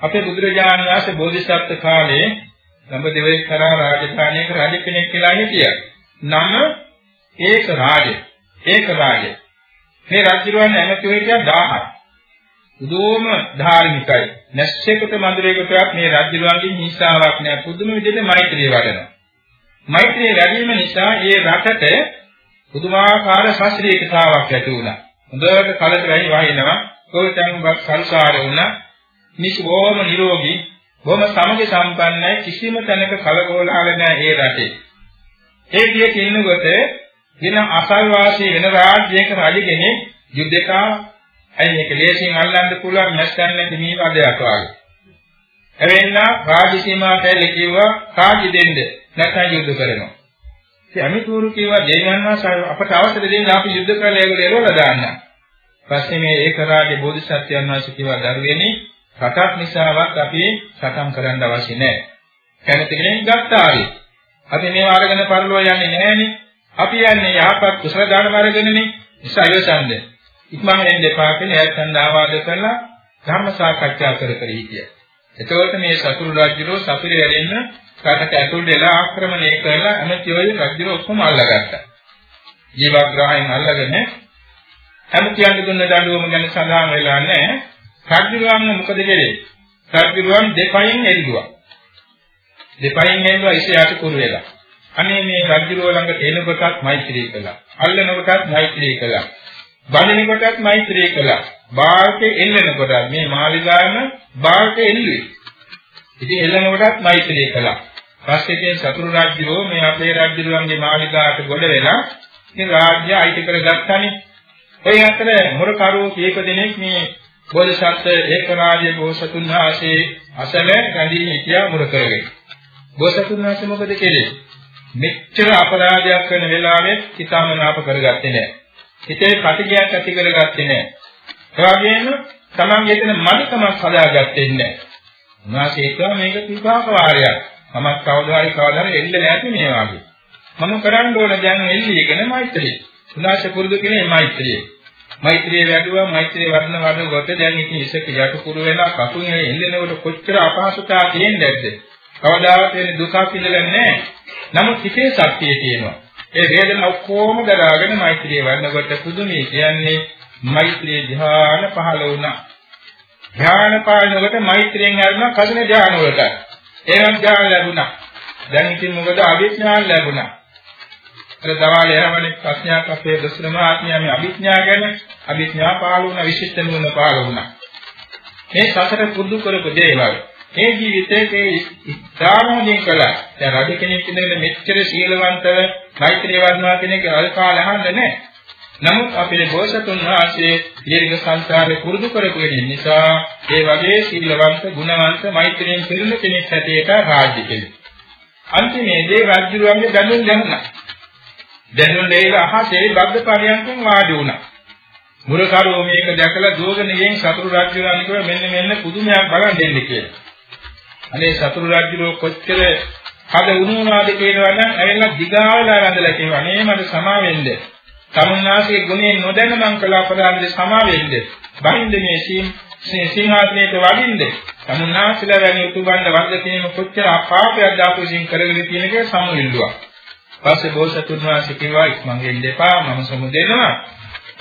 අපේ බුදුරජාණන් වහන්සේ බෝධිසත්ව කාලේ දඹදිවේ කරා රාජධානියක රජ කෙනෙක් කියලා හිටියා. නම ඒක රාජ. ඒක රාජ. මේ රජුරවන්න ඇමතිව හිටියා 1000ක්. පුදුම ධාර්මිකයි. නැස්සෙකුට මන්දිරයකටවත් මේ රජුරවන්ගේ හිංසාවක් නෑ. පුදුම විදිහට මෛත්‍රිය වඩනවා. මෛත්‍රිය වැඩි වීම නිසා ඒ රටට පුදුමාකාර ශාස්ත්‍රීයතාවක් ඇති වුණා. හොඳට කලට වැහි වහිනවා. කොවිතංගක් සංසාර වුණා. මිසි බොහොම නිරෝගී, බොහොම සමගි සම්පන්නයි කිසිම තැනක කලකෝලහල නැහැ ඒ රටේ. ඒ කිය කින්නකොට වෙන අසල්වාසී වෙන රාජ්‍යයක රජ කෙනෙක් යුද්ධකා ඇයි මේක ලේසියෙන් අල්ලන්න පුළුවන් නැත්නම් නැති මේ වදයක් වගේ. එවෙන්න රාජ්‍ය සීමාවට ඇවිල්ලා කිව්වා කාජි දෙන්න නැත්නම් යුද්ධ කරනවා. ඉතින් අමිතුරු කිව්වා දෙවියන්වහන්ස අපට අවසර දෙන්න අපි යුද්ධ කරලා ඒගොල්ලෝ එළවලා දාන්න. පස්සේ මේ ඒක රාජ්‍ය බෝධිසත්වයන් වහන්සේ කිව්වා දරුවෙනි රටක් නිසාවත් අපි සටන් කරන්න අවශ්‍ය නැහැ. කැමති කෙනෙක් ගත්තාවේ. අපි මේව අරගෙන පරිලෝ යන්නේ නැහැනේ. අපි යන්නේ යහපත් කුසල දාන වර්ගනේ. නිසා ඉවසන්නේ. ඉක්මන් වෙන්න එපා කියලා එයත් ආවාද කරලා ධර්ම සාකච්ඡා කර කර හිටියා. එතකොට මේ සතුරු රාජ්‍යරෝ සතුරේ වැඩෙන්න රටට ඇතුල් වෙලා ආක්‍රමණය කරලා ඇමතිවරු රාජ්‍යරෝ ඔක්කොම අල්ලගත්තා. ජීවග්‍රහයෙන් අල්ලගෙන ඇමතියන්ට දුන්න දඬුවම ගැන සඳහන් වෙලා නැහැ. රාජ්‍යරුවන් මොකද කරේ? රාජ්‍යරුවන් දෙපයින් එල්ලුවා. දෙපයින් එල්ලුවා ඉස්සරහට කුරු වෙලා. අනේ මේ රාජ්‍යරුව ළඟ එන කොටත් මෛත්‍රී කළා. අල්ලන කොටත් මෛත්‍රී කළා. බඳින කොටත් මෛත්‍රී කළා. බාල්කේ එල්ලෙන කොට මේ මාලිගාම බාල්කේ එල්ලුවේ. ඉතින් එල්ලෙන කොටත් මෛත්‍රී කළා. පස්සේ මේ සතුරු රාජ්‍යෝ මේ අපේ රාජ්‍යරුවන්ගේ මාලිගාවට ගොඩ වෙලා ඉතින් රාජ්‍ය අයිති කරගත්තානේ. ඔය අතර මොරකරුවෝ කීප දෙනෙක් මේ බෝධිසත්ව ඒකරාජ්‍ය බෝසතුන් වහන්සේ අසල රැඳී හිටියා මුර කරගෙන. බෝසතුන් වහන්සේ මොකද කෙරේ? මෙච්චර අපරාධයක් කරන වෙලාවේ හිතාමනාප කරගත්තේ නැහැ. හිතේ ප්‍රතිගයක් ඇති කරගත්තේ නැහැ. ඒ වගේම තමන්ගේ එතන මනිකමක් හදාගත්තේ නැහැ. උන්වහන්සේ කියවා මේක විපාක වාරයක්. මමත් කවදාහරි කවදාහරි එන්නේ නැති මේ වගේ. මම කරන්න ඕන දැන් එල්ලීගෙන මෛත්‍රිය. උන්වහන්සේ පුරුදු කෙනේ මෛත්‍රිය. මෛත්‍රිය වැඩුවා මෛත්‍රිය වඩන වඩන කොට දැන් ඉතින් ඉසක යට කුරු වෙලා කටුනේ එල්ලෙනකොට කොච්චර අපහසුතාව තියෙන්නේ නැද්ද? කවදාවත් වෙන දුකක් ඉඳලා නැහැ. නමුත් හිතේ ශක්තිය තියෙනවා. ඒ වේදන ඔක්කොම දරාගෙන මෛත්‍රිය වඩනකොට පුදුමයි කියන්නේ මෛත්‍රී ධ්‍යාන පහළ වුණා. ධ්‍යාන පානකට මෛත්‍රියෙන් ආරම්භ කදින ධ්‍යාන වලට. ඒනම් ධ්‍යාන ලැබුණා. දැන් ඉතින් මොකද අභිඥා ලැබුණා. අර දවාල යනවනේ ප්‍රශ්නයක් අපේ දසනම ආත්මයම අභිඥා ගැන අභිඥා පහළ වුණා විශිෂ්ට නුවණ පහළ වුණා. මේ සතර පුරුදු කරපු දේවල් මේ ජීවිතයේ ඉස්හාමෝදීන් කළා. දැන් රජ කෙනෙක් ඉඳගෙන මෙච්චර සීලවන්තව මෛත්‍රී වර්ණවා කෙනෙක් අල්කාල අහන්නේ නැහැ. නමුත් අපේ බෝසතුන් වහන්සේ දීර්ඝ සංසාරේ පුරුදු කරපු නිසා ඒ වගේ සීලවන්ත, ගුණවන්ත, මෛත්‍රියෙන් පිරුණු කෙනෙක් හැටියට රාජ්‍ය කෙනෙක්. අන්තිමේදී රාජ්‍යරුවන්ගේ දැනුම් දැනුණා. දැනුම් දෙයිලා අහසේ බද්ද පරියන්කෙන් වාඩි වුණා. මුරකරෝ මේක දැකලා දුවගෙන යෙන් සතුරු රාජ්‍යරුවන් කිව්වා මෙන්න මෙන්න පුදුමයක් බලන් දෙන්න කියලා. අනේ සතුරු රාජ්‍යරුව කොච්චර හද වුණාද කියනවා නම් ඇවිල්ලා දිගාවලා වැඳලා කියනවා නේ මට සමා වෙන්න. තමුන්නාගේ ගුණේ නොදැන මං කළ අපරාධෙ සමා වෙන්න. බහින්ද මේ සිංහාසනයට වඩින්ද. තමුන්නාසලා වැනි උතුම්බන්න වර්ග තේම කොච්චර අපාපයක් දාපු විසින් කරගෙන තියෙන කියලා සමුල්ලුවා. පස්සේ බෝසතුන් වහන්සේ කිව්වා ඉක්මන් වෙන්න එපා මම සමු දෙනවා.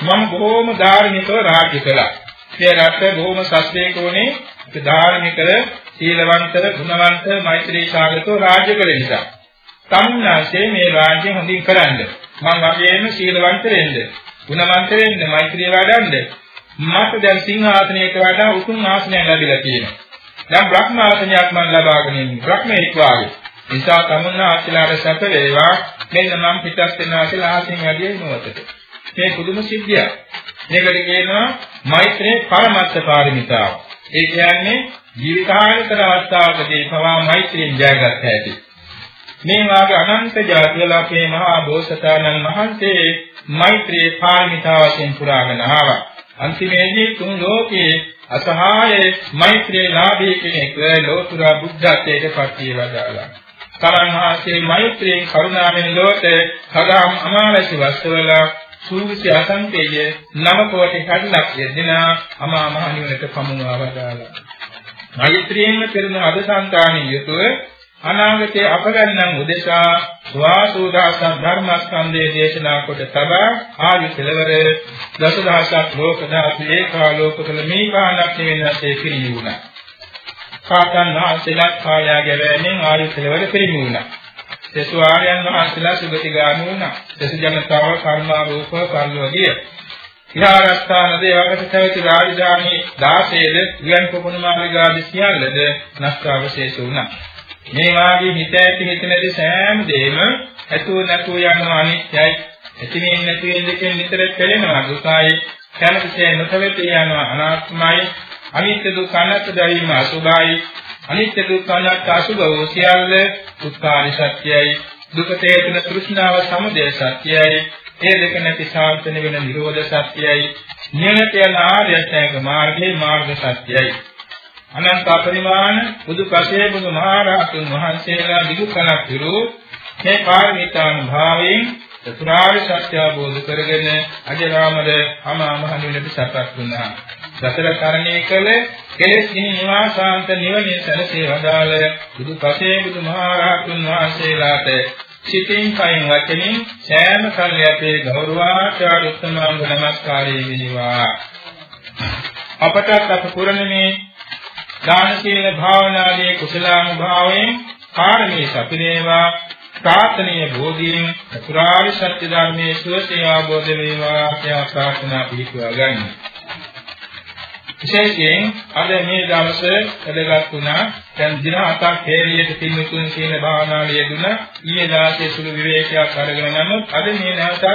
මම බොහොම ධාර්මිකව රාජ්‍ය කළා. මේ රට බොහොම සස්තේක වුණේ ධාර්මික, සීලවන්ත, ගුණවන්ත, මෛත්‍රී සාගතව රාජ්‍ය කළ නිසා. තමුන්නාසේ මේ රාජ්‍ය හොඳින් කරන්න. මම වගේම සීලවන්ත වෙන්න, ගුණවන්ත වෙන්න, මෛත්‍රිය වඩන්න. මට දැන් සිංහාසනයට වඩා උතුම් ආසනයක් ලැබිලා තියෙනවා. දැන් බ්‍රහ්මාසනයක් මම ලබාගෙන ඉන්නේ. බ්‍රහ්මෙක් වාගේ. නිසා තමුන්නාසලාට සැප වේවා. මෙන්න මම පිටත් වෙනවා කියලා ආසෙන් වැඩි වෙනවතට. මේ පුදුම සිද්ධියක්. මේකට කියනවා මෛත්‍රී පරමත්ත පාරමිතාව. ඒ කියන්නේ ජීවිතාන්තර අවස්ථාවකදී පවා මෛත්‍රියෙන් ජයගත් හැටි. මේ වාගේ අනන්ත ජාතිවල අපේ මහා බෝසතාණන් වහන්සේ මෛත්‍රී පාරමිතාව වශයෙන් පුරාගෙන ආවා. අන්තිමේදී තුන් ලෝකයේ අසහාය මෛත්‍රී ලාභී කෙනෙක් ලෝතුරා බුද්ධත්වයට පත් වේවදාලා. තරන්හාසේ මෛත්‍රියෙන් කරුණාවෙන් ලෝක සදාම් අමාවැසි වස්වල සූවිසි අසංකේය නව කෝටි 60 ලක්ෂ දෙන අමා මහ නිවනට පමුණවා වදාලා. මෛත්‍රියෙන් පෙරණ අද සංකාණී යුතුව අනාගතයේ අපගන්නම් උදෙසා වාසෝදාස ධර්මස්කන්ධයේ දේශනා කොට තබා ආදි කෙලවර දසදහසක් ලෝක දාස ඒකාලෝකවල මේ කාණක් නිවෙන්නසේ පිළිණුණා. කාතන් වාසලක් කාලය ගැවෑමෙන් ආදි කෙලවර පිළිණුණා. සසු ආර්යයන් වහන්සේලා සුගතිගාමී වුණා. සසු ජනතාව කර්මාරූප කර්මවදිය. විහාරස්ථානද එවකට පැවති රාජධානී 16ද වියන් කොපුණ මාර්ගාදී සියල්ලද නෂ්ටාවශේෂ වුණා. මේ වාගේ හිත ඇති හිත නැති සෑම දෙයක්ම ඇතුව නැතුව යනවා අනිත්‍යයි. ඇතිවෙන්නේ නැති වෙන දෙකෙන් නිතර පෙළෙනවා දුකයි. කැමතිසේ නොතවෙති යනවා අනාත්මයි. අනිත්‍ය දුක්ඛ අනාත්ම දැරීම අසුභයි. අනිත්‍ය දුක්ඛ අනාත්ම අසුභ වූ සියල්ල දුක්ඛාරි සත්‍යයි. දුකට හේතුන තෘෂ්ණාව සමුදය සත්‍යයි. ඒ දෙක නැති සාර්ථන වෙන නිරෝධ සත්‍යයි. නියමත යන ආර්ය අෂ්ටාංග මාර්ගයේ මාර්ග සත්‍යයි. අනන්ත පරිමාණ බුදු පසේ බුදු මහරහතුන් වහන්සේලා දිගු කලක් විරු මේ පාරමිතාන් භාවයෙන් චතුරාර්ය සත්‍ය අවබෝධ කරගෙන අජරාමර අමා මහ නිවනට සපත් වුණා. සතර කරණේ කළ කෙලෙස් නිවාසාන්ත නිවනේ සැලසේ වදාළ බුදු පසේ බුදු මහරහතුන් වහන්සේලාට සිතින් කයින් වචනින් සෑම කල්ලි අපේ ගෞරවාචාර උත්තමාංග නමස්කාරය වේවා. අපටත් අප පුරණමේ දාන සීල භාවනාදී කුසලානුභාවයෙන් කාර්මී සපිනේවා ප්‍රාර්ථනීය බෝධීන් චතුරාර්ය සත්‍ය ධර්මයේ සුවසේ ආબોධ වේවා කියලා ප්‍රාර්ථනා පිළිතුරු ගන්න. විශේෂයෙන් අද මේ දවසේ වැඩගත් වුණා දැන් දින හතක් හේලියට පින්තුන් කියන භාවනාවේ යෙදුන ඊයේ දාසේ සුළු විවේකයක් අරගෙන නමුත් අද මේ නැවතත්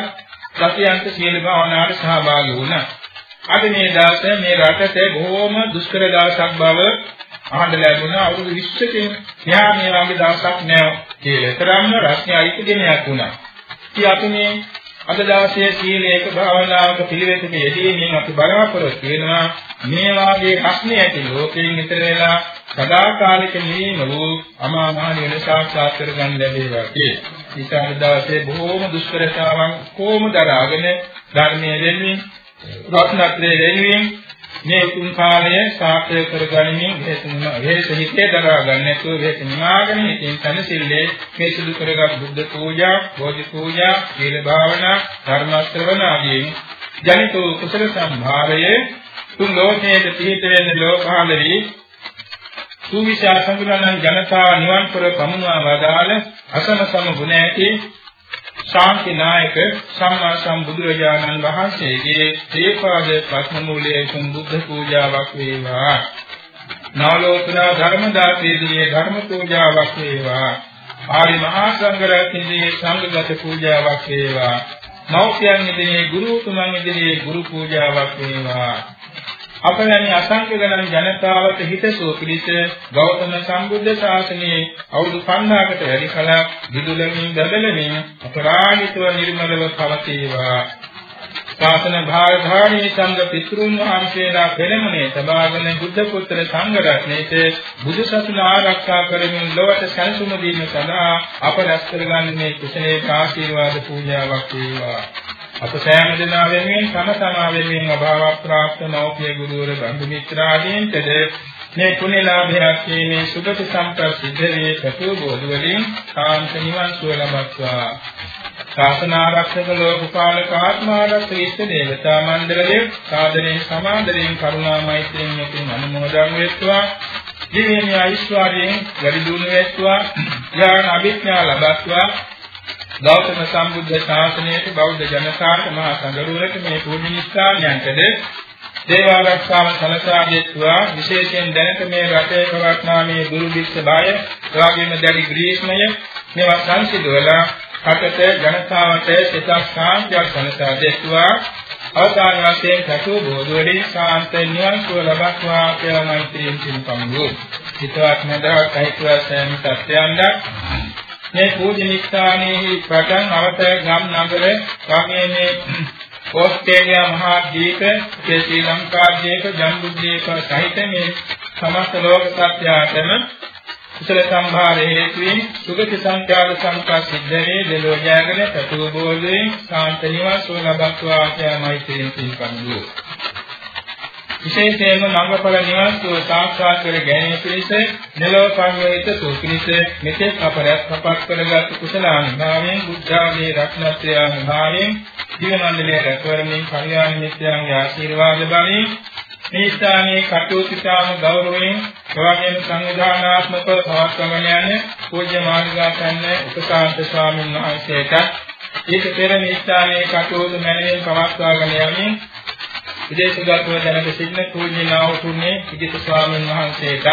සතියන්ත සීල භාවනාවට සහභාගී වුණා. අද මේ දවසේ මේ රටට බොහොම දුෂ්කර දවසක් බව අහන්න ලැබුණා අවුරුදු 20කින් මෙහා මේ වගේ දවසක් නෑ කියලා. තරම්ම රස්නේ අයිති දිනයක් වුණා. ඉතින් අපි මේ අද දවසේ සීලයක භාවනාවක පිළිවෙතක යෙදීමෙන් අපි බලාපොරොත්තු වෙනවා මේ වාගේ රස්නේ ඇති ලෝකයෙන් ඈතර වෙලා සදාකාලික නිවීම වූ අමා මහ නිවන සාක්ෂාත් කරගන්න ලැබේවා කියලා. ඊට දවසේ බොහෝම දුෂ්කරතාවන් කොහොම දරාගෙන ධර්මයේ වෙනුවෙන් රත්නත්‍රයේ වෙනුවෙන් මේ තුන් කාලය සාක්ෂය කරගනිමින් හේත හිතේ දරා ගන්න නැතුව හේත නිමාගෙන ඉතින් තනසිල්ලේ මේ සිදු කරගත් බුද්ධ පූජා, බෝධි පූජා, සීල භාවනා, ධර්ම ශ්‍රවණ ආදී ජනිත කුසල සම්භාරයේ තුන් ලෝකයේ පිහිට වෙන ලෝකාලවි සුවිශාල සංගුණයන් ජනතාව නිවන් පුර පමුණවා වදාළ අසම සම ගුණ ඇති ශාන්ති නායක සම්මා සම්බුදුරජාණන් වහන්සේගේ තේපාද පස්ම මූලයේ සම්බුද්ධ පූජාවක් වේවා. නාලෝතන ධර්ම දාපේදී ධර්ම පූජාවක් වේවා. ආරි මහා සංඝරත්නයේ සංඝගත පූජාවක් වේවා. මෞඛ්‍යයන් ඉදිරියේ ගුරු උතුමන් ඉදිරියේ ගුරු පූජාවක් වේවා. අපලැනි අසංඛ්‍ය ගණන් ජනතාවට හිතසුව පිළිස ගෞතම සම්බුද්ධ ශාසනයේ අවුරුදු 5000කට වැඩි කලක් විදුලමින් බබලමින් අපරාජිතව නිර්මලව පවතිවා. ශාසන භාරධාරී සංඝ පිතෘන් වහන්සේලා පෙරමුණේ සබාගෙන බුද්ධ පුත්‍ර සංඝ රත්නයේ බුදු සසුන ආරක්ෂා කරමින් ලොවට සැලසුම දීම සඳහා අප රැස් කරගන්නේ මේ කුසලයේ ආශිර්වාද පූජාවක් වේවා. අප සෑම දෙනා වෙනුවෙන් තම තමා වෙනුවෙන් අභාව ප්‍රාප්ත මෞඛ්‍ය ගුරුවර බඳු මිත්‍රාදීන්ටද මේ කුණලාභයක් මේ සුගත සම්ප්‍රද සිද්ධ වේ සතු බෝධ වලින් කාන්ත නිවන් සුව ලබත්වා. ශාසන ආරක්ෂක ලෝකපාලක ආත්මාරක්ෂක ඉෂ්ඨ දේවතා මණ්ඩලයේ සාදරයෙන් සමාදරයෙන් කරුණා මෛත්‍රියෙන් යකින් අනුමෝදන් වෙත්වා. දිව්‍යමය ඓශ්වර්යයෙන් වැඩි දුණු වෙත්වා. ඥාන අභිඥා ලබත්වා. ගෞතම සම්බුද්ධ ශාසනයට බෞද්ධ ජනතාවට මහා සංඝරුවනට මේ පූජනීය ස්ථානයන්ටද දේවාරක්ෂාව සලසා දෙත්වා විශේෂයෙන් දැනට මේ රටේ පවත්නා මේ දුර්භික්ෂ බය එවාගෙම දැඩි ග්‍රීෂ්මය මේවා සංසිඳවලා රටට ජනතාවට සිතක් සාන්තියක් සලසා දෙත්වා අවසාන වශයෙන් සතු බෝධුවලින් ශාන්ත නිවන් සුව ලබත්වා කියලා මෛත්‍රියෙන් සිතමු. හිතවත් නැදවත් අහිතවත් සෑම සත්‍යයන්ද මේ පූජනීය ස්ථානයේ පටන් අවත ගම් නගර වගේ මේ ඕස්ට්‍රේලියා මහා දීප ශ්‍රී ලංකා දීප ජම්බුද්වීප සහිත මේ සමස්ත ලෝක සත්‍යයටම කුසල සම්භාර හේතුවෙන් සුගති සංඛ්‍යාත සංකා සිද්ධ වේ දෙලෝ ජයගෙන සතුව බෝධයෙන් සාන්ත නිවාස ලබත්වා ආයමයි තෙන් පින්කම්ලු විශේෂයෙන්ම මඟඵල නිවන් සුව සාක්ෂාත් කර ගැනීම පිණිස මෙලොව සංවේත සුපිනිස මෙතෙක් අපරත් අපත් කරගත් කුසල අනුභවයෙන් බුද්ධ ආදී රත්නත්‍රය අනුභවයෙන් ජීව මණ්ඩලයේ රැකවරමින් කල්යාණ මිත්‍රයන්ගේ ආශිර්වාද බලයෙන් මේ ස්ථානයේ කටයුතු තාම ගෞරවයෙන් එවැගේම සංවිධානාත්මකව පවත්වගෙන යන පූජ්‍ය මාර්ගාසන්න උපසාන්ත ස්වාමීන් වහන්සේට ඊට පෙර මේ ස්ථානයේ කටයුතු මැනවින් පවත්වාගෙන යමින් විදේශගතව දැනට සිටින පූජ්‍ය නාවතුනේ ඉදිත ස්වාමීන් වහන්සේට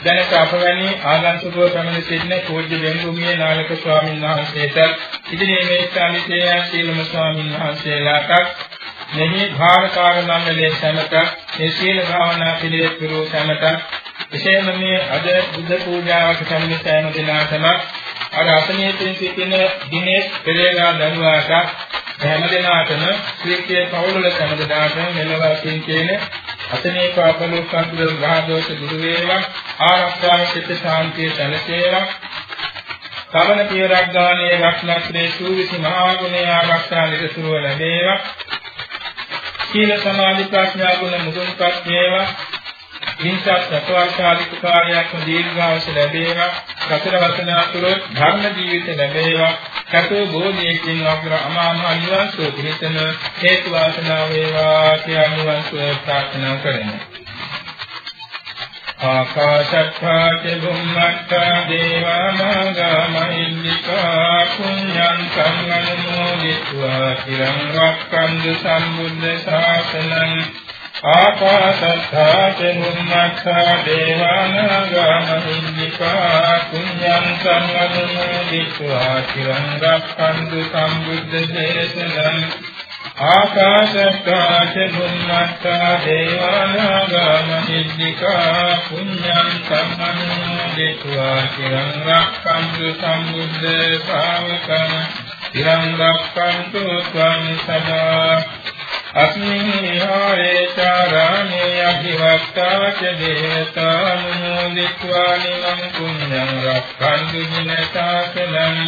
දැනට අපවැනි ආගන්තුකව පැමිණ සිටින පූජ්‍ය වෙන්ගුමියේ නායක ස්වාමීන් වහන්සේට ඉදිරියේ මේ ස්ථානයේ සීලම ස්වාමීන් වහන්සේලාට මෙහි භාරකාර මණ්ඩලයේ සමට මේ සීල භාවනා පිළිවෙත් පිරූ සමට විශේෂයෙන්ම මේ අද බුද්ධ පූජාවට සම්මිත සෑම දිනකටම අර අසනීපින් සිටින දිනේ පෙරේරා දනුවාට හැම දිනකටම ශ්‍රීකේ පවුලල සෑම දිනකටම මෙලවකින් කියන අසනීප අපලෝකන්තුල ග්‍රහදෝෂ දුරු වේවා ආරක්ෂා චිත්ත ශාන්තිය සැලසේවා. සමන පියරක් ගානේ රක්ෂණත්‍රේ සූවිසි මහා ගුණය ආරක්ෂා නිරතුරුව ලැබේවා. සීල සමාධි ප්‍රඥා ගුණ මුදුන්පත් වේවා. මිනිසා සත්‍වාචාරික කාර්යයක්ම දීර්ඝාස ලැබේවා. සතර වසන අතුර ධර්ම ජීවිත ලැබේවා. සතෝ බෝධියකින් අග්‍ර අමාම අනිවාර්ය පිළිතන හේතු වාසනා වේවා කියනුවන්සෝ ප්‍රාර්ථනා කරමි. ආකාශත්තා චුම්මත්තා දේවානාගා මහින්దికා පුඤ්ඤං සංඝං නමෝ විත්වා චිරං රක්ඛන්තු සම්බුද්ධ ශාසනං ආකාශත්තා චුම්මත්තා දේවානාගාමහිද්దికා කුඤ්ඤං සම්වදනෝ විච්ඡා චිරං රක්ඛන්තු සම්බුද්ධ දේශනං ආකාශත්තා චුම්මත්තා දේවානාගාමහිද්దికා කුඤ්ඤං සම්වදනෝ විච්ඡා චිරං රක්ඛන්තු සම්බුද්ධ ශාවකං චිරං රක්ඛන්තු ස්වාමි සදා අස්මින් විහාරේ චාරාමේ අභිවක්තා ච දේවතානුමෝදිत्वा නිමං පුඤ්ඤං රක්ඛන්තු ජිනතාකලං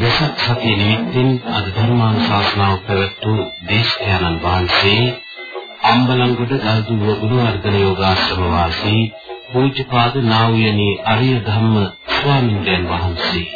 වෙසක් සතිය නිමිත්තෙන් අද ධර්මානුශාසනාව පැවැත්වූ දේශකයන්න් වහන්සේ අම්බලන්ගොඩ ගල්දුව ගුණවර්ධන යෝගාශ්‍රම වාසී පූජ්‍යපාද නා වූ යනි අරිය ධම්ම ස්වාමින්දයන් වහන්සේ